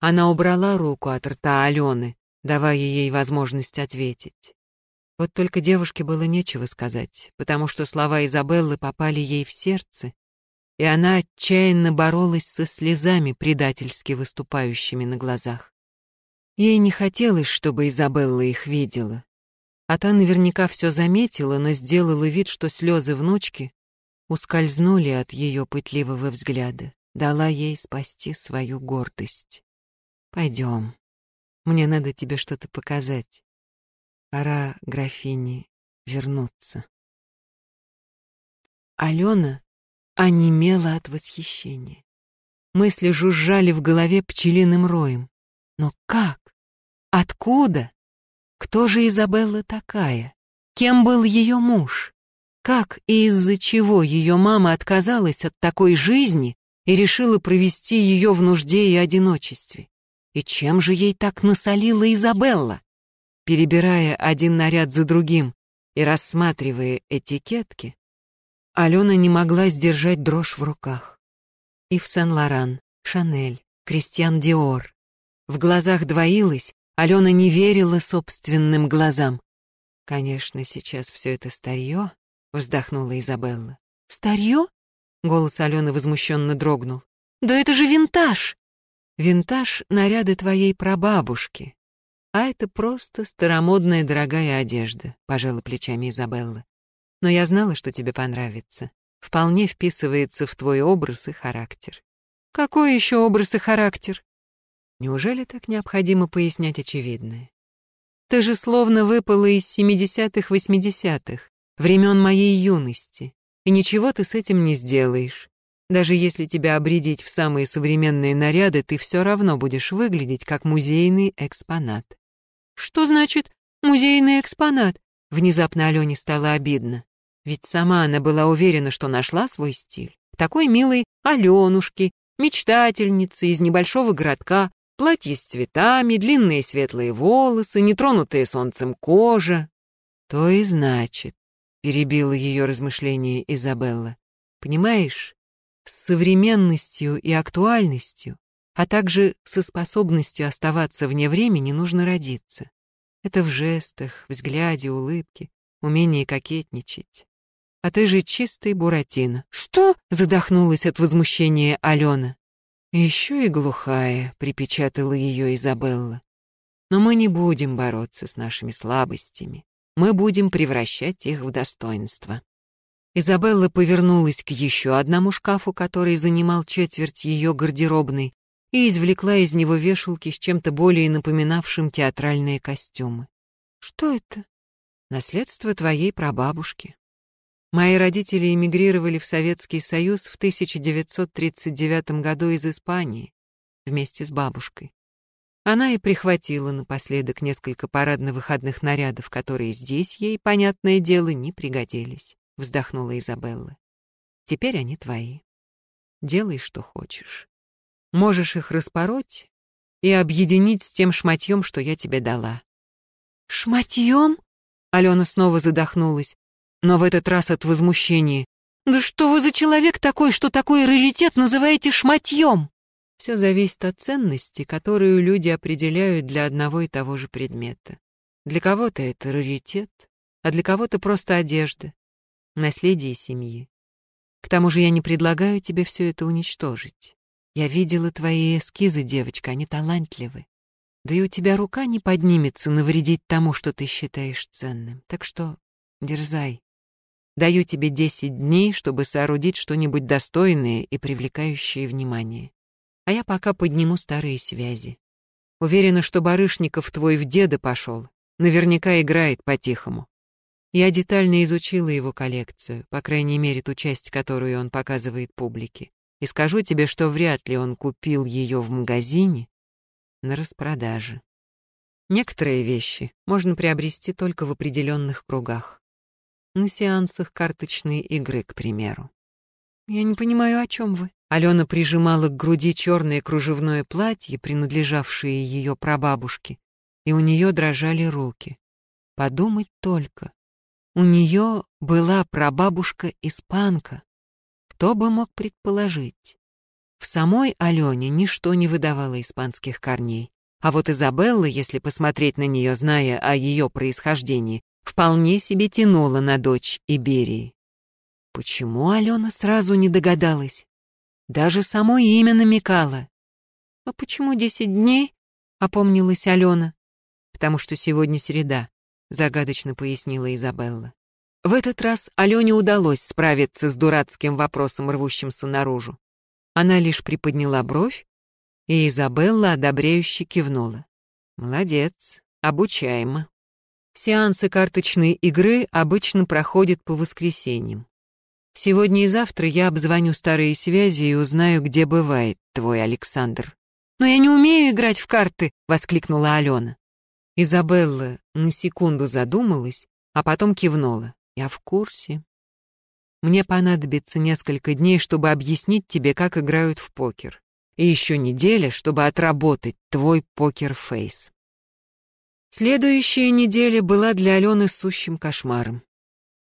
Speaker 1: Она убрала руку от рта Алены давая ей возможность ответить. Вот только девушке было нечего сказать, потому что слова Изабеллы попали ей в сердце, и она отчаянно боролась со слезами, предательски выступающими на глазах. Ей не хотелось, чтобы Изабелла их видела. А та наверняка все заметила, но сделала вид, что слезы внучки ускользнули от ее пытливого взгляда, дала ей спасти свою гордость. «Пойдем», мне надо тебе что-то показать. Пора графине вернуться. Алена онемела от восхищения. Мысли жужжали в голове пчелиным роем. Но как? Откуда? Кто же Изабелла такая? Кем был ее муж? Как и из-за чего ее мама отказалась от такой жизни и решила провести ее в нужде и одиночестве? И чем же ей так насолила Изабелла? Перебирая один наряд за другим и рассматривая этикетки, Алена не могла сдержать дрожь в руках. И в Сен-Лоран, Шанель, Кристиан Диор. В глазах двоилась, Алена не верила собственным глазам. «Конечно, сейчас все это старье», — вздохнула Изабелла.
Speaker 2: «Старье?» — голос Алены возмущенно дрогнул. «Да это же винтаж!»
Speaker 1: Винтаж — наряды твоей прабабушки. А это просто старомодная дорогая одежда, пожала плечами Изабелла. Но я знала, что тебе понравится. Вполне вписывается в твой образ и характер.
Speaker 2: Какой еще образ и характер?
Speaker 1: Неужели так необходимо пояснять очевидное?
Speaker 2: Ты же словно выпала из семидесятых, восьмидесятых, времен моей юности, и ничего ты с этим не сделаешь. Даже если тебя обрядить в самые современные наряды, ты все равно будешь выглядеть как музейный экспонат. Что значит музейный экспонат?
Speaker 1: Внезапно Алене стало обидно. Ведь сама она была уверена, что нашла свой стиль. Такой милой Аленушки, мечтательницы из небольшого городка, платье с цветами, длинные светлые волосы, нетронутая солнцем кожа. То и значит, перебила ее размышление Изабелла. Понимаешь, с современностью и актуальностью, а также со способностью оставаться вне времени нужно родиться. Это в жестах, взгляде, улыбке, умении кокетничать. А ты же чистый Буратино.
Speaker 2: Что?
Speaker 1: Задохнулась от возмущения Алена. Еще и глухая, припечатала ее Изабелла. Но мы не будем бороться с нашими слабостями. Мы будем превращать их в достоинство. Изабелла повернулась к еще одному шкафу, который занимал четверть ее гардеробной, и извлекла из него вешалки с чем-то более напоминавшим театральные костюмы.
Speaker 2: «Что это?»
Speaker 1: «Наследство твоей прабабушки. Мои родители эмигрировали в Советский Союз в 1939 году из Испании вместе с бабушкой. Она и прихватила напоследок несколько парадно-выходных нарядов, которые здесь ей, понятное дело, не пригодились, вздохнула Изабелла. Теперь они твои. Делай, что хочешь. Можешь их распороть и объединить с тем шматьем, что я тебе дала.
Speaker 2: Шматьем? Алена снова задохнулась, но в этот раз от возмущения. Да что вы за человек такой, что такой раритет называете шматьем?
Speaker 1: Все зависит от ценности, которую люди определяют для одного и того же предмета. Для кого-то это раритет, а для кого-то просто одежда, наследие семьи. К тому же я не предлагаю тебе все это уничтожить. Я видела твои эскизы, девочка, они талантливы. Да и у тебя рука не поднимется навредить тому, что ты считаешь ценным. Так что дерзай. Даю тебе десять дней, чтобы соорудить что-нибудь достойное и привлекающее внимание а я пока подниму старые связи. Уверена, что Барышников твой в деда пошел, наверняка играет по-тихому. Я детально изучила его коллекцию, по крайней мере, ту часть, которую он показывает публике, и скажу тебе, что вряд ли он купил ее в магазине на распродаже. Некоторые вещи можно приобрести только в определенных кругах. На сеансах карточной игры, к примеру.
Speaker 2: Я не понимаю, о чем вы.
Speaker 1: Алена прижимала к груди черное кружевное платье, принадлежавшее ее прабабушке, и у нее дрожали руки. Подумать только. У нее была прабабушка-испанка. Кто бы мог предположить? В самой Алене ничто не выдавало испанских корней. А вот Изабелла, если посмотреть на нее, зная о ее происхождении, вполне себе тянула на дочь Иберии. Почему Алена сразу не догадалась? Даже само имя намекало.
Speaker 2: «А почему десять дней?» — опомнилась Алена.
Speaker 1: «Потому что сегодня среда», — загадочно пояснила Изабелла. В этот раз Алене удалось справиться с дурацким вопросом, рвущимся наружу. Она лишь приподняла бровь, и Изабелла одобряюще кивнула. «Молодец, обучаемо». Сеансы карточной игры обычно проходят по воскресеньям. Сегодня и завтра я обзвоню старые связи и узнаю, где бывает твой Александр.
Speaker 2: «Но я не умею играть в карты!» — воскликнула Алена.
Speaker 1: Изабелла на секунду задумалась, а потом кивнула. «Я в курсе. Мне понадобится несколько дней, чтобы объяснить тебе, как играют в покер. И еще неделя, чтобы отработать твой покер-фейс». Следующая неделя была для Алены сущим кошмаром.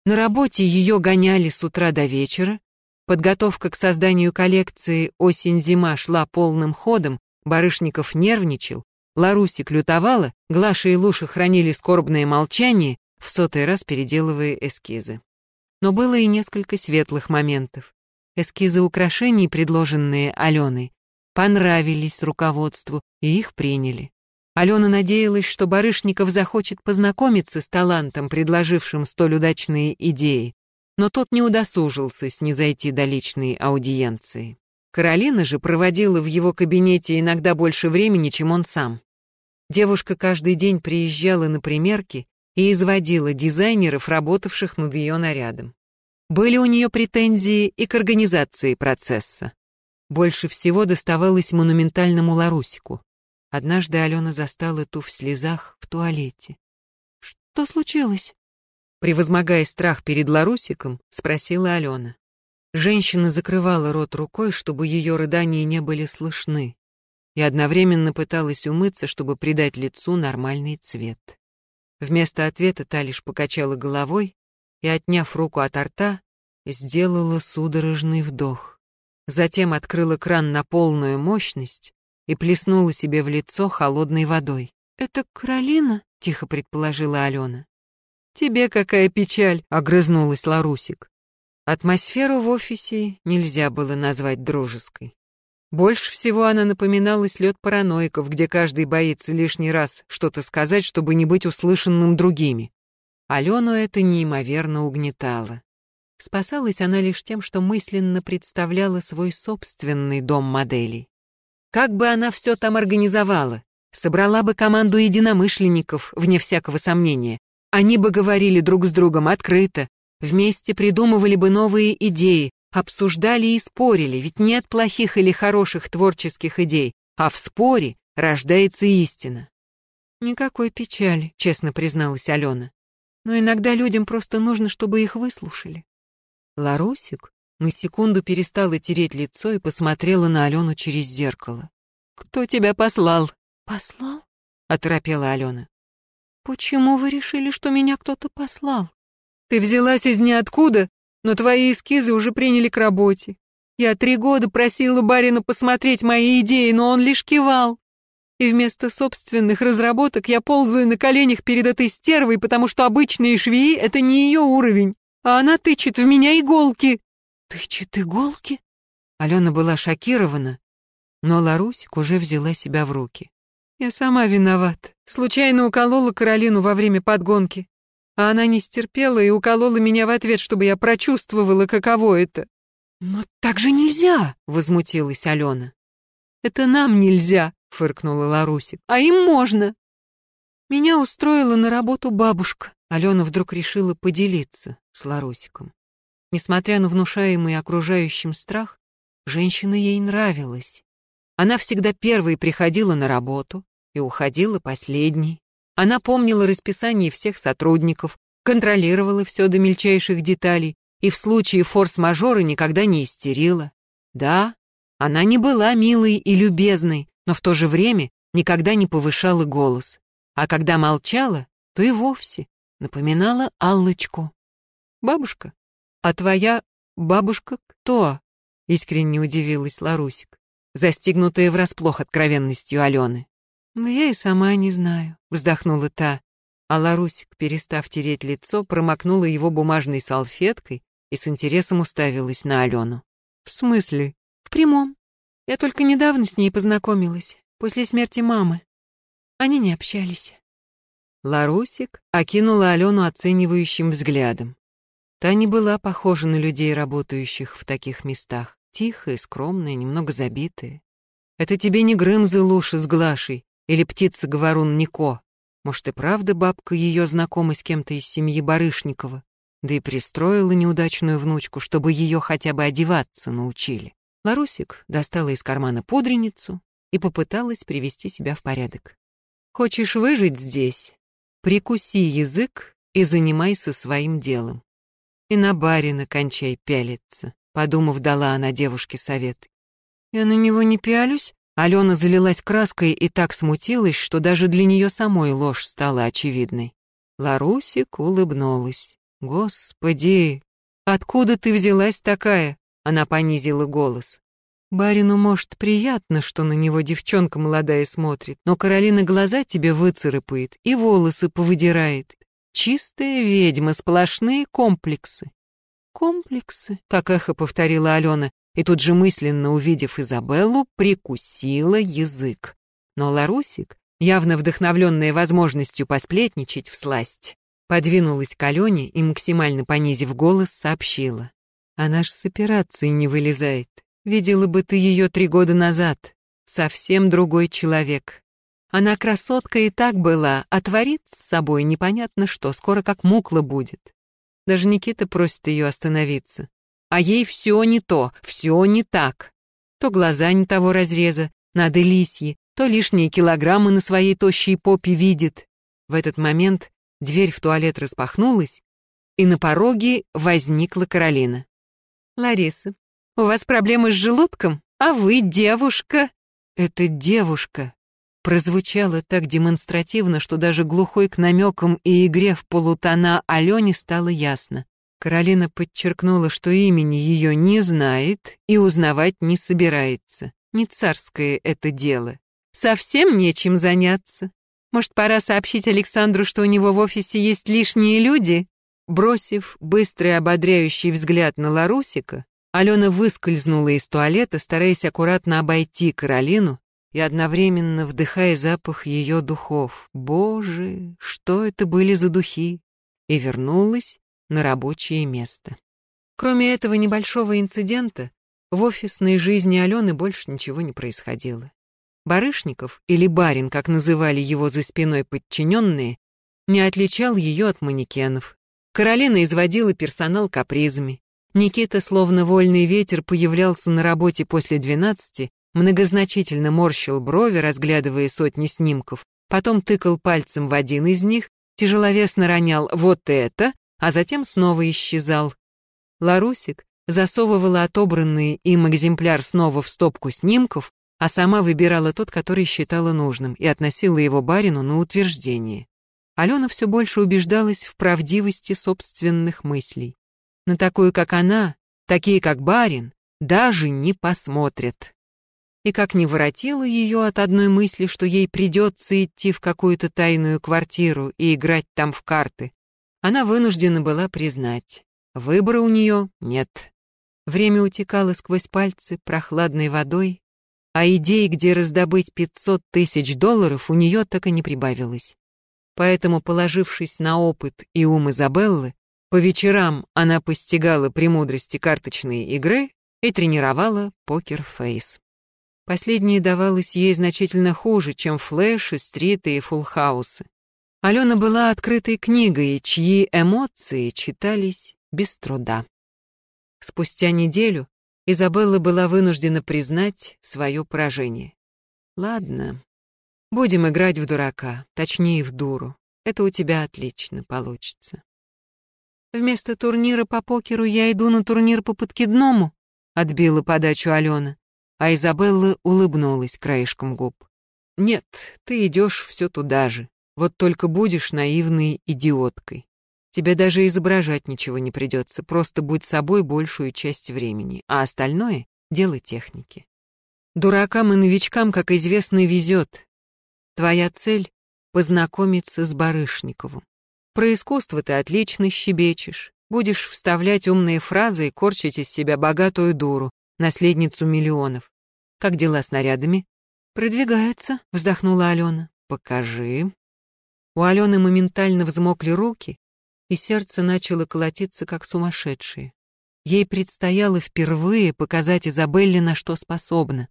Speaker 1: На работе ее гоняли с утра до вечера, подготовка к созданию коллекции «Осень-зима» шла полным ходом, Барышников нервничал, Ларусик лютовала, Глаша и Луша хранили скорбное молчание, в сотый раз переделывая эскизы. Но было и несколько светлых моментов. Эскизы украшений, предложенные Аленой, понравились руководству, и их приняли. Алена надеялась, что Барышников захочет познакомиться с талантом, предложившим столь удачные идеи, но тот не удосужился снизойти до личной аудиенции. Каролина же проводила в его кабинете иногда больше времени, чем он сам. Девушка каждый день приезжала на примерки и изводила дизайнеров, работавших над ее нарядом. Были у нее претензии и к организации процесса. Больше всего доставалось монументальному Ларусику. Однажды Алена застала ту в слезах в туалете.
Speaker 2: «Что случилось?»
Speaker 1: Превозмогая страх перед Ларусиком, спросила Алена. Женщина закрывала рот рукой, чтобы ее рыдания не были слышны, и одновременно пыталась умыться, чтобы придать лицу нормальный цвет. Вместо ответа та лишь покачала головой и, отняв руку от рта, сделала судорожный вдох. Затем открыла кран на полную мощность и плеснула себе в лицо холодной водой.
Speaker 2: «Это Каролина?» — тихо предположила Алена.
Speaker 1: «Тебе какая печаль!» — огрызнулась Ларусик. Атмосферу в офисе нельзя было назвать дружеской. Больше всего она напоминала слет параноиков, где каждый боится лишний раз что-то сказать, чтобы не быть услышанным другими. Алену это неимоверно угнетало. Спасалась она лишь тем, что мысленно представляла свой собственный дом моделей. Как бы она все там организовала? Собрала бы команду единомышленников, вне всякого сомнения. Они бы говорили друг с другом открыто, Вместе придумывали бы новые идеи, обсуждали и спорили, ведь нет плохих или хороших творческих идей, а в споре рождается истина. Никакой печали, честно призналась Алена. Но иногда людям просто нужно, чтобы их выслушали. Ларусик на секунду перестала тереть лицо и посмотрела на Алену через зеркало. «Кто тебя послал?» «Послал?» — оторопела Алена. «Почему вы решили, что меня кто-то послал?» «Ты взялась из ниоткуда, но твои эскизы уже приняли к работе. Я три года просила барина посмотреть мои идеи, но он лишь кивал. И вместо собственных разработок я ползаю на коленях перед этой стервой, потому что обычные швеи — это не ее уровень, а она тычет в меня иголки». «Тычет иголки?» Алена была шокирована, но Ларусик уже взяла себя в руки. «Я сама виноват. Случайно уколола Каролину во время подгонки. А она не стерпела и уколола меня в ответ, чтобы я прочувствовала, каково это. «Но так же нельзя!» — возмутилась Алена. «Это нам нельзя!» — фыркнула Ларусик. «А им можно!» Меня устроила на работу бабушка. Алена вдруг решила поделиться с Ларусиком. Несмотря на внушаемый окружающим страх, женщина ей нравилась. Она всегда первой приходила на работу и уходила последней. Она помнила расписание всех сотрудников, контролировала все до мельчайших деталей и в случае форс-мажора никогда не истерила. Да, она не была милой и любезной, но в то же время никогда не повышала голос. А когда молчала, то и вовсе напоминала Аллочку. «Бабушка, а твоя бабушка кто?» — искренне удивилась Ларусик, застигнутая врасплох откровенностью Алены. «Да я и сама не знаю», — вздохнула та. А Ларусик, перестав тереть лицо, промокнула его бумажной салфеткой и с интересом уставилась на Алену. «В смысле?» «В прямом. Я только недавно с ней познакомилась, после смерти мамы. Они не общались». Ларусик окинула Алену оценивающим взглядом. Та не была похожа на людей, работающих в таких местах. Тихая, скромная, немного забитая. Это тебе не Грымзы Луши с Глашей, или птица-говорун Нико. Может, и правда бабка ее знакома с кем-то из семьи Барышникова, да и пристроила неудачную внучку, чтобы ее хотя бы одеваться научили. Ларусик достала из кармана пудреницу и попыталась привести себя в порядок. «Хочешь выжить здесь? Прикуси язык и занимайся своим делом. И на барина кончай пялиться», — подумав, дала она девушке совет. «Я на него не пялюсь?» Алена залилась краской и так смутилась, что даже для нее самой ложь стала очевидной. Ларусик улыбнулась. «Господи, откуда ты взялась такая?» Она понизила голос. «Барину, может, приятно, что на него девчонка молодая смотрит, но Каролина глаза тебе выцарапает и волосы повыдирает. Чистая ведьма, сплошные комплексы». «Комплексы?» — как эхо повторила Алена, и тут же мысленно увидев Изабеллу, прикусила язык. Но Ларусик, явно вдохновленная возможностью посплетничать в сласть, подвинулась к Алене и, максимально понизив голос, сообщила. «Она ж с операции не вылезает. Видела бы ты ее три года назад. Совсем другой человек. Она красотка и так была, а творит с собой непонятно что, скоро как мукла будет. Даже Никита просит ее остановиться. А ей все не то, все не так. То глаза не того разреза, надо лисьи, то лишние килограммы на своей тощей попе видит. В этот момент дверь в туалет распахнулась, и на пороге возникла Каролина. «Лариса, у вас проблемы с желудком, а вы девушка». «Это девушка», прозвучало так демонстративно, что даже глухой к намекам и игре в полутона Алене стало ясно. Каролина подчеркнула, что имени ее не знает и узнавать не собирается. Не царское это дело. Совсем нечем заняться. Может, пора сообщить Александру, что у него в офисе есть лишние люди? Бросив быстрый ободряющий взгляд на Ларусика, Алена выскользнула из туалета, стараясь аккуратно обойти Каролину и одновременно вдыхая запах ее духов. Боже, что это были за духи! И вернулась на рабочее место. Кроме этого небольшого инцидента, в офисной жизни Алены больше ничего не происходило. Барышников, или барин, как называли его за спиной подчиненные, не отличал ее от манекенов. Каролина изводила персонал капризами. Никита, словно вольный ветер, появлялся на работе после двенадцати, многозначительно морщил брови, разглядывая сотни снимков, потом тыкал пальцем в один из них, тяжеловесно ронял «вот это», а затем снова исчезал. Ларусик засовывала отобранный им экземпляр снова в стопку снимков, а сама выбирала тот, который считала нужным, и относила его барину на утверждение. Алена все больше убеждалась в правдивости собственных мыслей. На такую, как она, такие, как барин, даже не посмотрят. И как не воротила ее от одной мысли, что ей придется идти в какую-то тайную квартиру и играть там в карты, она вынуждена была признать, выбора у нее нет. Время утекало сквозь пальцы прохладной водой, а идей, где раздобыть 500 тысяч долларов, у нее так и не прибавилось. Поэтому, положившись на опыт и ум Изабеллы, по вечерам она постигала премудрости карточной игры и тренировала покер-фейс. Последнее давалось ей значительно хуже, чем флеши, стриты и фулхаусы. Алена была открытой книгой, чьи эмоции читались без труда. Спустя неделю Изабелла была вынуждена признать свое поражение. Ладно, Будем играть в дурака, точнее в дуру. Это у тебя отлично получится. Вместо турнира по покеру я иду на турнир по подкидному, отбила подачу Алена, а Изабелла улыбнулась краешком губ. Нет, ты идешь все туда же. Вот только будешь наивной идиоткой. Тебе даже изображать ничего не придется, просто будь собой большую часть времени, а остальное — дело техники. Дуракам и новичкам, как известно, везет, Твоя цель — познакомиться с Барышниковым. Про искусство ты отлично щебечешь. Будешь вставлять умные фразы и корчить из себя богатую дуру, наследницу миллионов. Как дела с нарядами? Продвигаются, вздохнула Алена. Покажи. У Алены моментально взмокли руки, и сердце начало колотиться, как сумасшедшее. Ей предстояло впервые показать Изабелле, на что способна.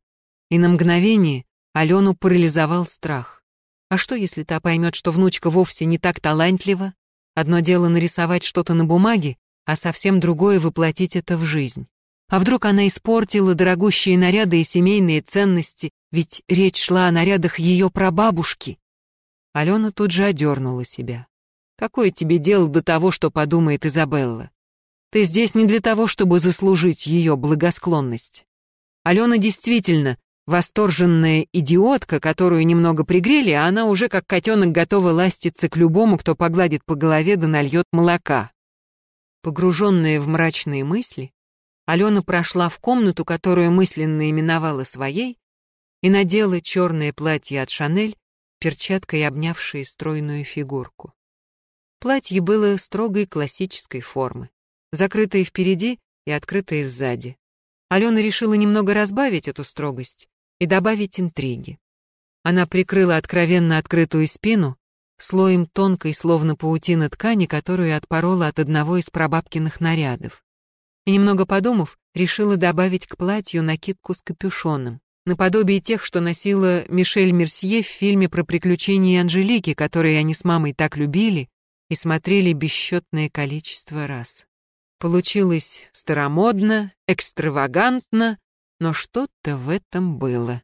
Speaker 1: И на мгновение Алену парализовал страх. А что, если та поймет, что внучка вовсе не так талантлива? Одно дело нарисовать что-то на бумаге, а совсем другое воплотить это в жизнь. А вдруг она испортила дорогущие наряды и семейные ценности, ведь речь шла о нарядах ее прабабушки. Алена тут же одернула себя. Какое тебе дело до того, что подумает Изабелла? Ты здесь не для того, чтобы заслужить ее благосклонность. Алена действительно Восторженная идиотка, которую немного пригрели, а она уже как котенок готова ластиться к любому, кто погладит по голове да нальет молока. Погруженная в мрачные мысли, Алена прошла в комнату, которую мысленно именовала своей, и надела черное платье от Шанель, перчаткой обнявшее стройную фигурку. Платье было строгой классической формы, закрытое впереди и открытое сзади. Алена решила немного разбавить эту строгость и добавить интриги. Она прикрыла откровенно открытую спину слоем тонкой, словно паутины ткани, которую отпорола от одного из прабабкиных нарядов. И немного подумав, решила добавить к платью накидку с капюшоном, наподобие тех, что носила Мишель Мерсье в фильме про приключения Анжелики, которые они с мамой так любили и смотрели бесчетное количество раз. Получилось старомодно, экстравагантно, но что-то в этом было.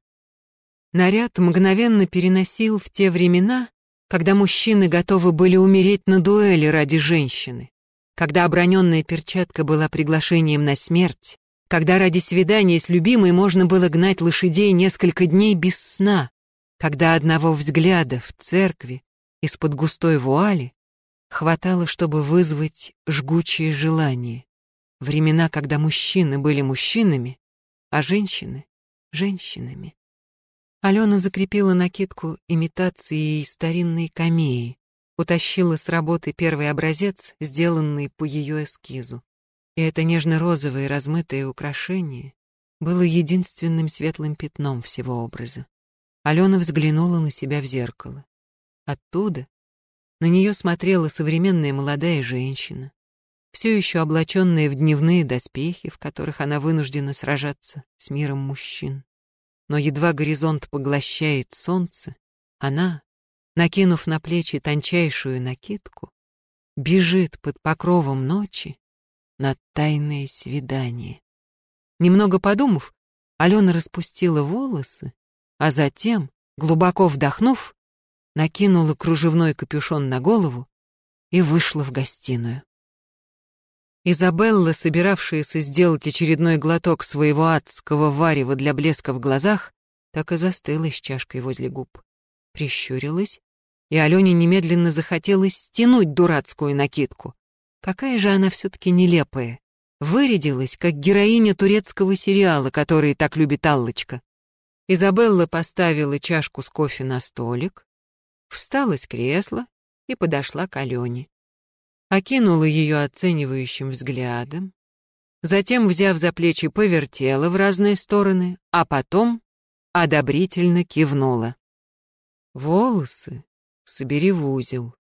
Speaker 1: Наряд мгновенно переносил в те времена, когда мужчины готовы были умереть на дуэли ради женщины, когда оброненная перчатка была приглашением на смерть, когда ради свидания с любимой можно было гнать лошадей несколько дней без сна, когда одного взгляда в церкви из-под густой вуали хватало, чтобы вызвать жгучее желание. Времена, когда мужчины были мужчинами, а женщины — женщинами. Алена закрепила накидку имитацией старинной камеи, утащила с работы первый образец, сделанный по ее эскизу. И это нежно-розовое размытое украшение было единственным светлым пятном всего образа. Алена взглянула на себя в зеркало. Оттуда на нее смотрела современная молодая женщина, все еще облаченная в дневные доспехи, в которых она вынуждена сражаться с миром мужчин. Но едва горизонт поглощает солнце, она, накинув на плечи тончайшую накидку, бежит под покровом ночи на тайное свидание. Немного подумав, Алена распустила волосы, а затем, глубоко вдохнув, накинула кружевной капюшон на голову и вышла в гостиную. Изабелла, собиравшаяся сделать очередной глоток своего адского варева для блеска в глазах, так и застыла с чашкой возле губ. Прищурилась, и Алене немедленно захотелось стянуть дурацкую накидку. Какая же она все-таки нелепая. Вырядилась, как героиня турецкого сериала, который так любит Аллочка. Изабелла поставила чашку с кофе на столик, встала с кресла и подошла к Алене окинула ее оценивающим взглядом, затем, взяв за плечи, повертела в разные стороны, а потом одобрительно кивнула. «Волосы собери в узел.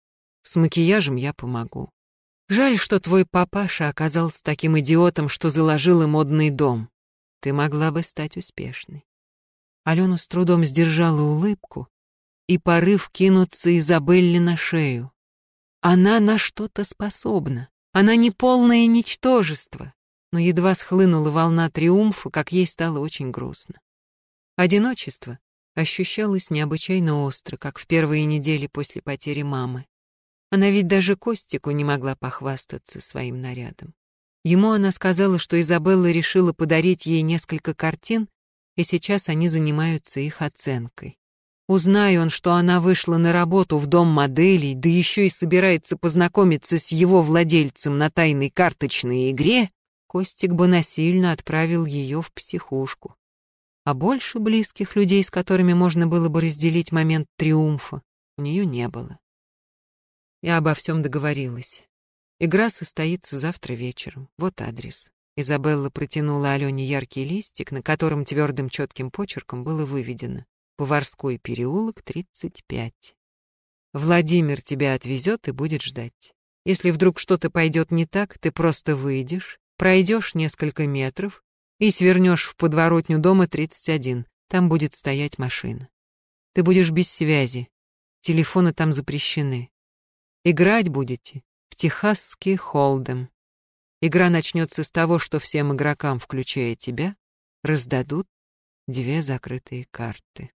Speaker 1: С макияжем я помогу. Жаль, что твой папаша оказался таким идиотом, что заложил и модный дом. Ты могла бы стать успешной». Алена с трудом сдержала улыбку и порыв кинуться Изабелле на шею. Она на что-то способна. Она не полное ничтожество. Но едва схлынула волна триумфа, как ей стало очень грустно. Одиночество ощущалось необычайно остро, как в первые недели после потери мамы. Она ведь даже Костику не могла похвастаться своим нарядом. Ему она сказала, что Изабелла решила подарить ей несколько картин, и сейчас они занимаются их оценкой. Узнай он, что она вышла на работу в дом моделей, да еще и собирается познакомиться с его владельцем на тайной карточной игре, Костик бы насильно отправил ее в психушку. А больше близких людей, с которыми можно было бы разделить момент триумфа, у нее не было. Я обо всем договорилась. Игра состоится завтра вечером. Вот адрес. Изабелла протянула Алене яркий листик, на котором твердым четким почерком было выведено Поварской переулок, 35. Владимир тебя отвезет и будет ждать. Если вдруг что-то пойдет не так, ты просто выйдешь, пройдешь несколько метров и свернешь в подворотню дома 31. Там будет стоять машина. Ты будешь без связи. Телефоны там запрещены. Играть будете в техасский холдем. Игра начнется с того, что всем игрокам, включая тебя, раздадут две закрытые карты.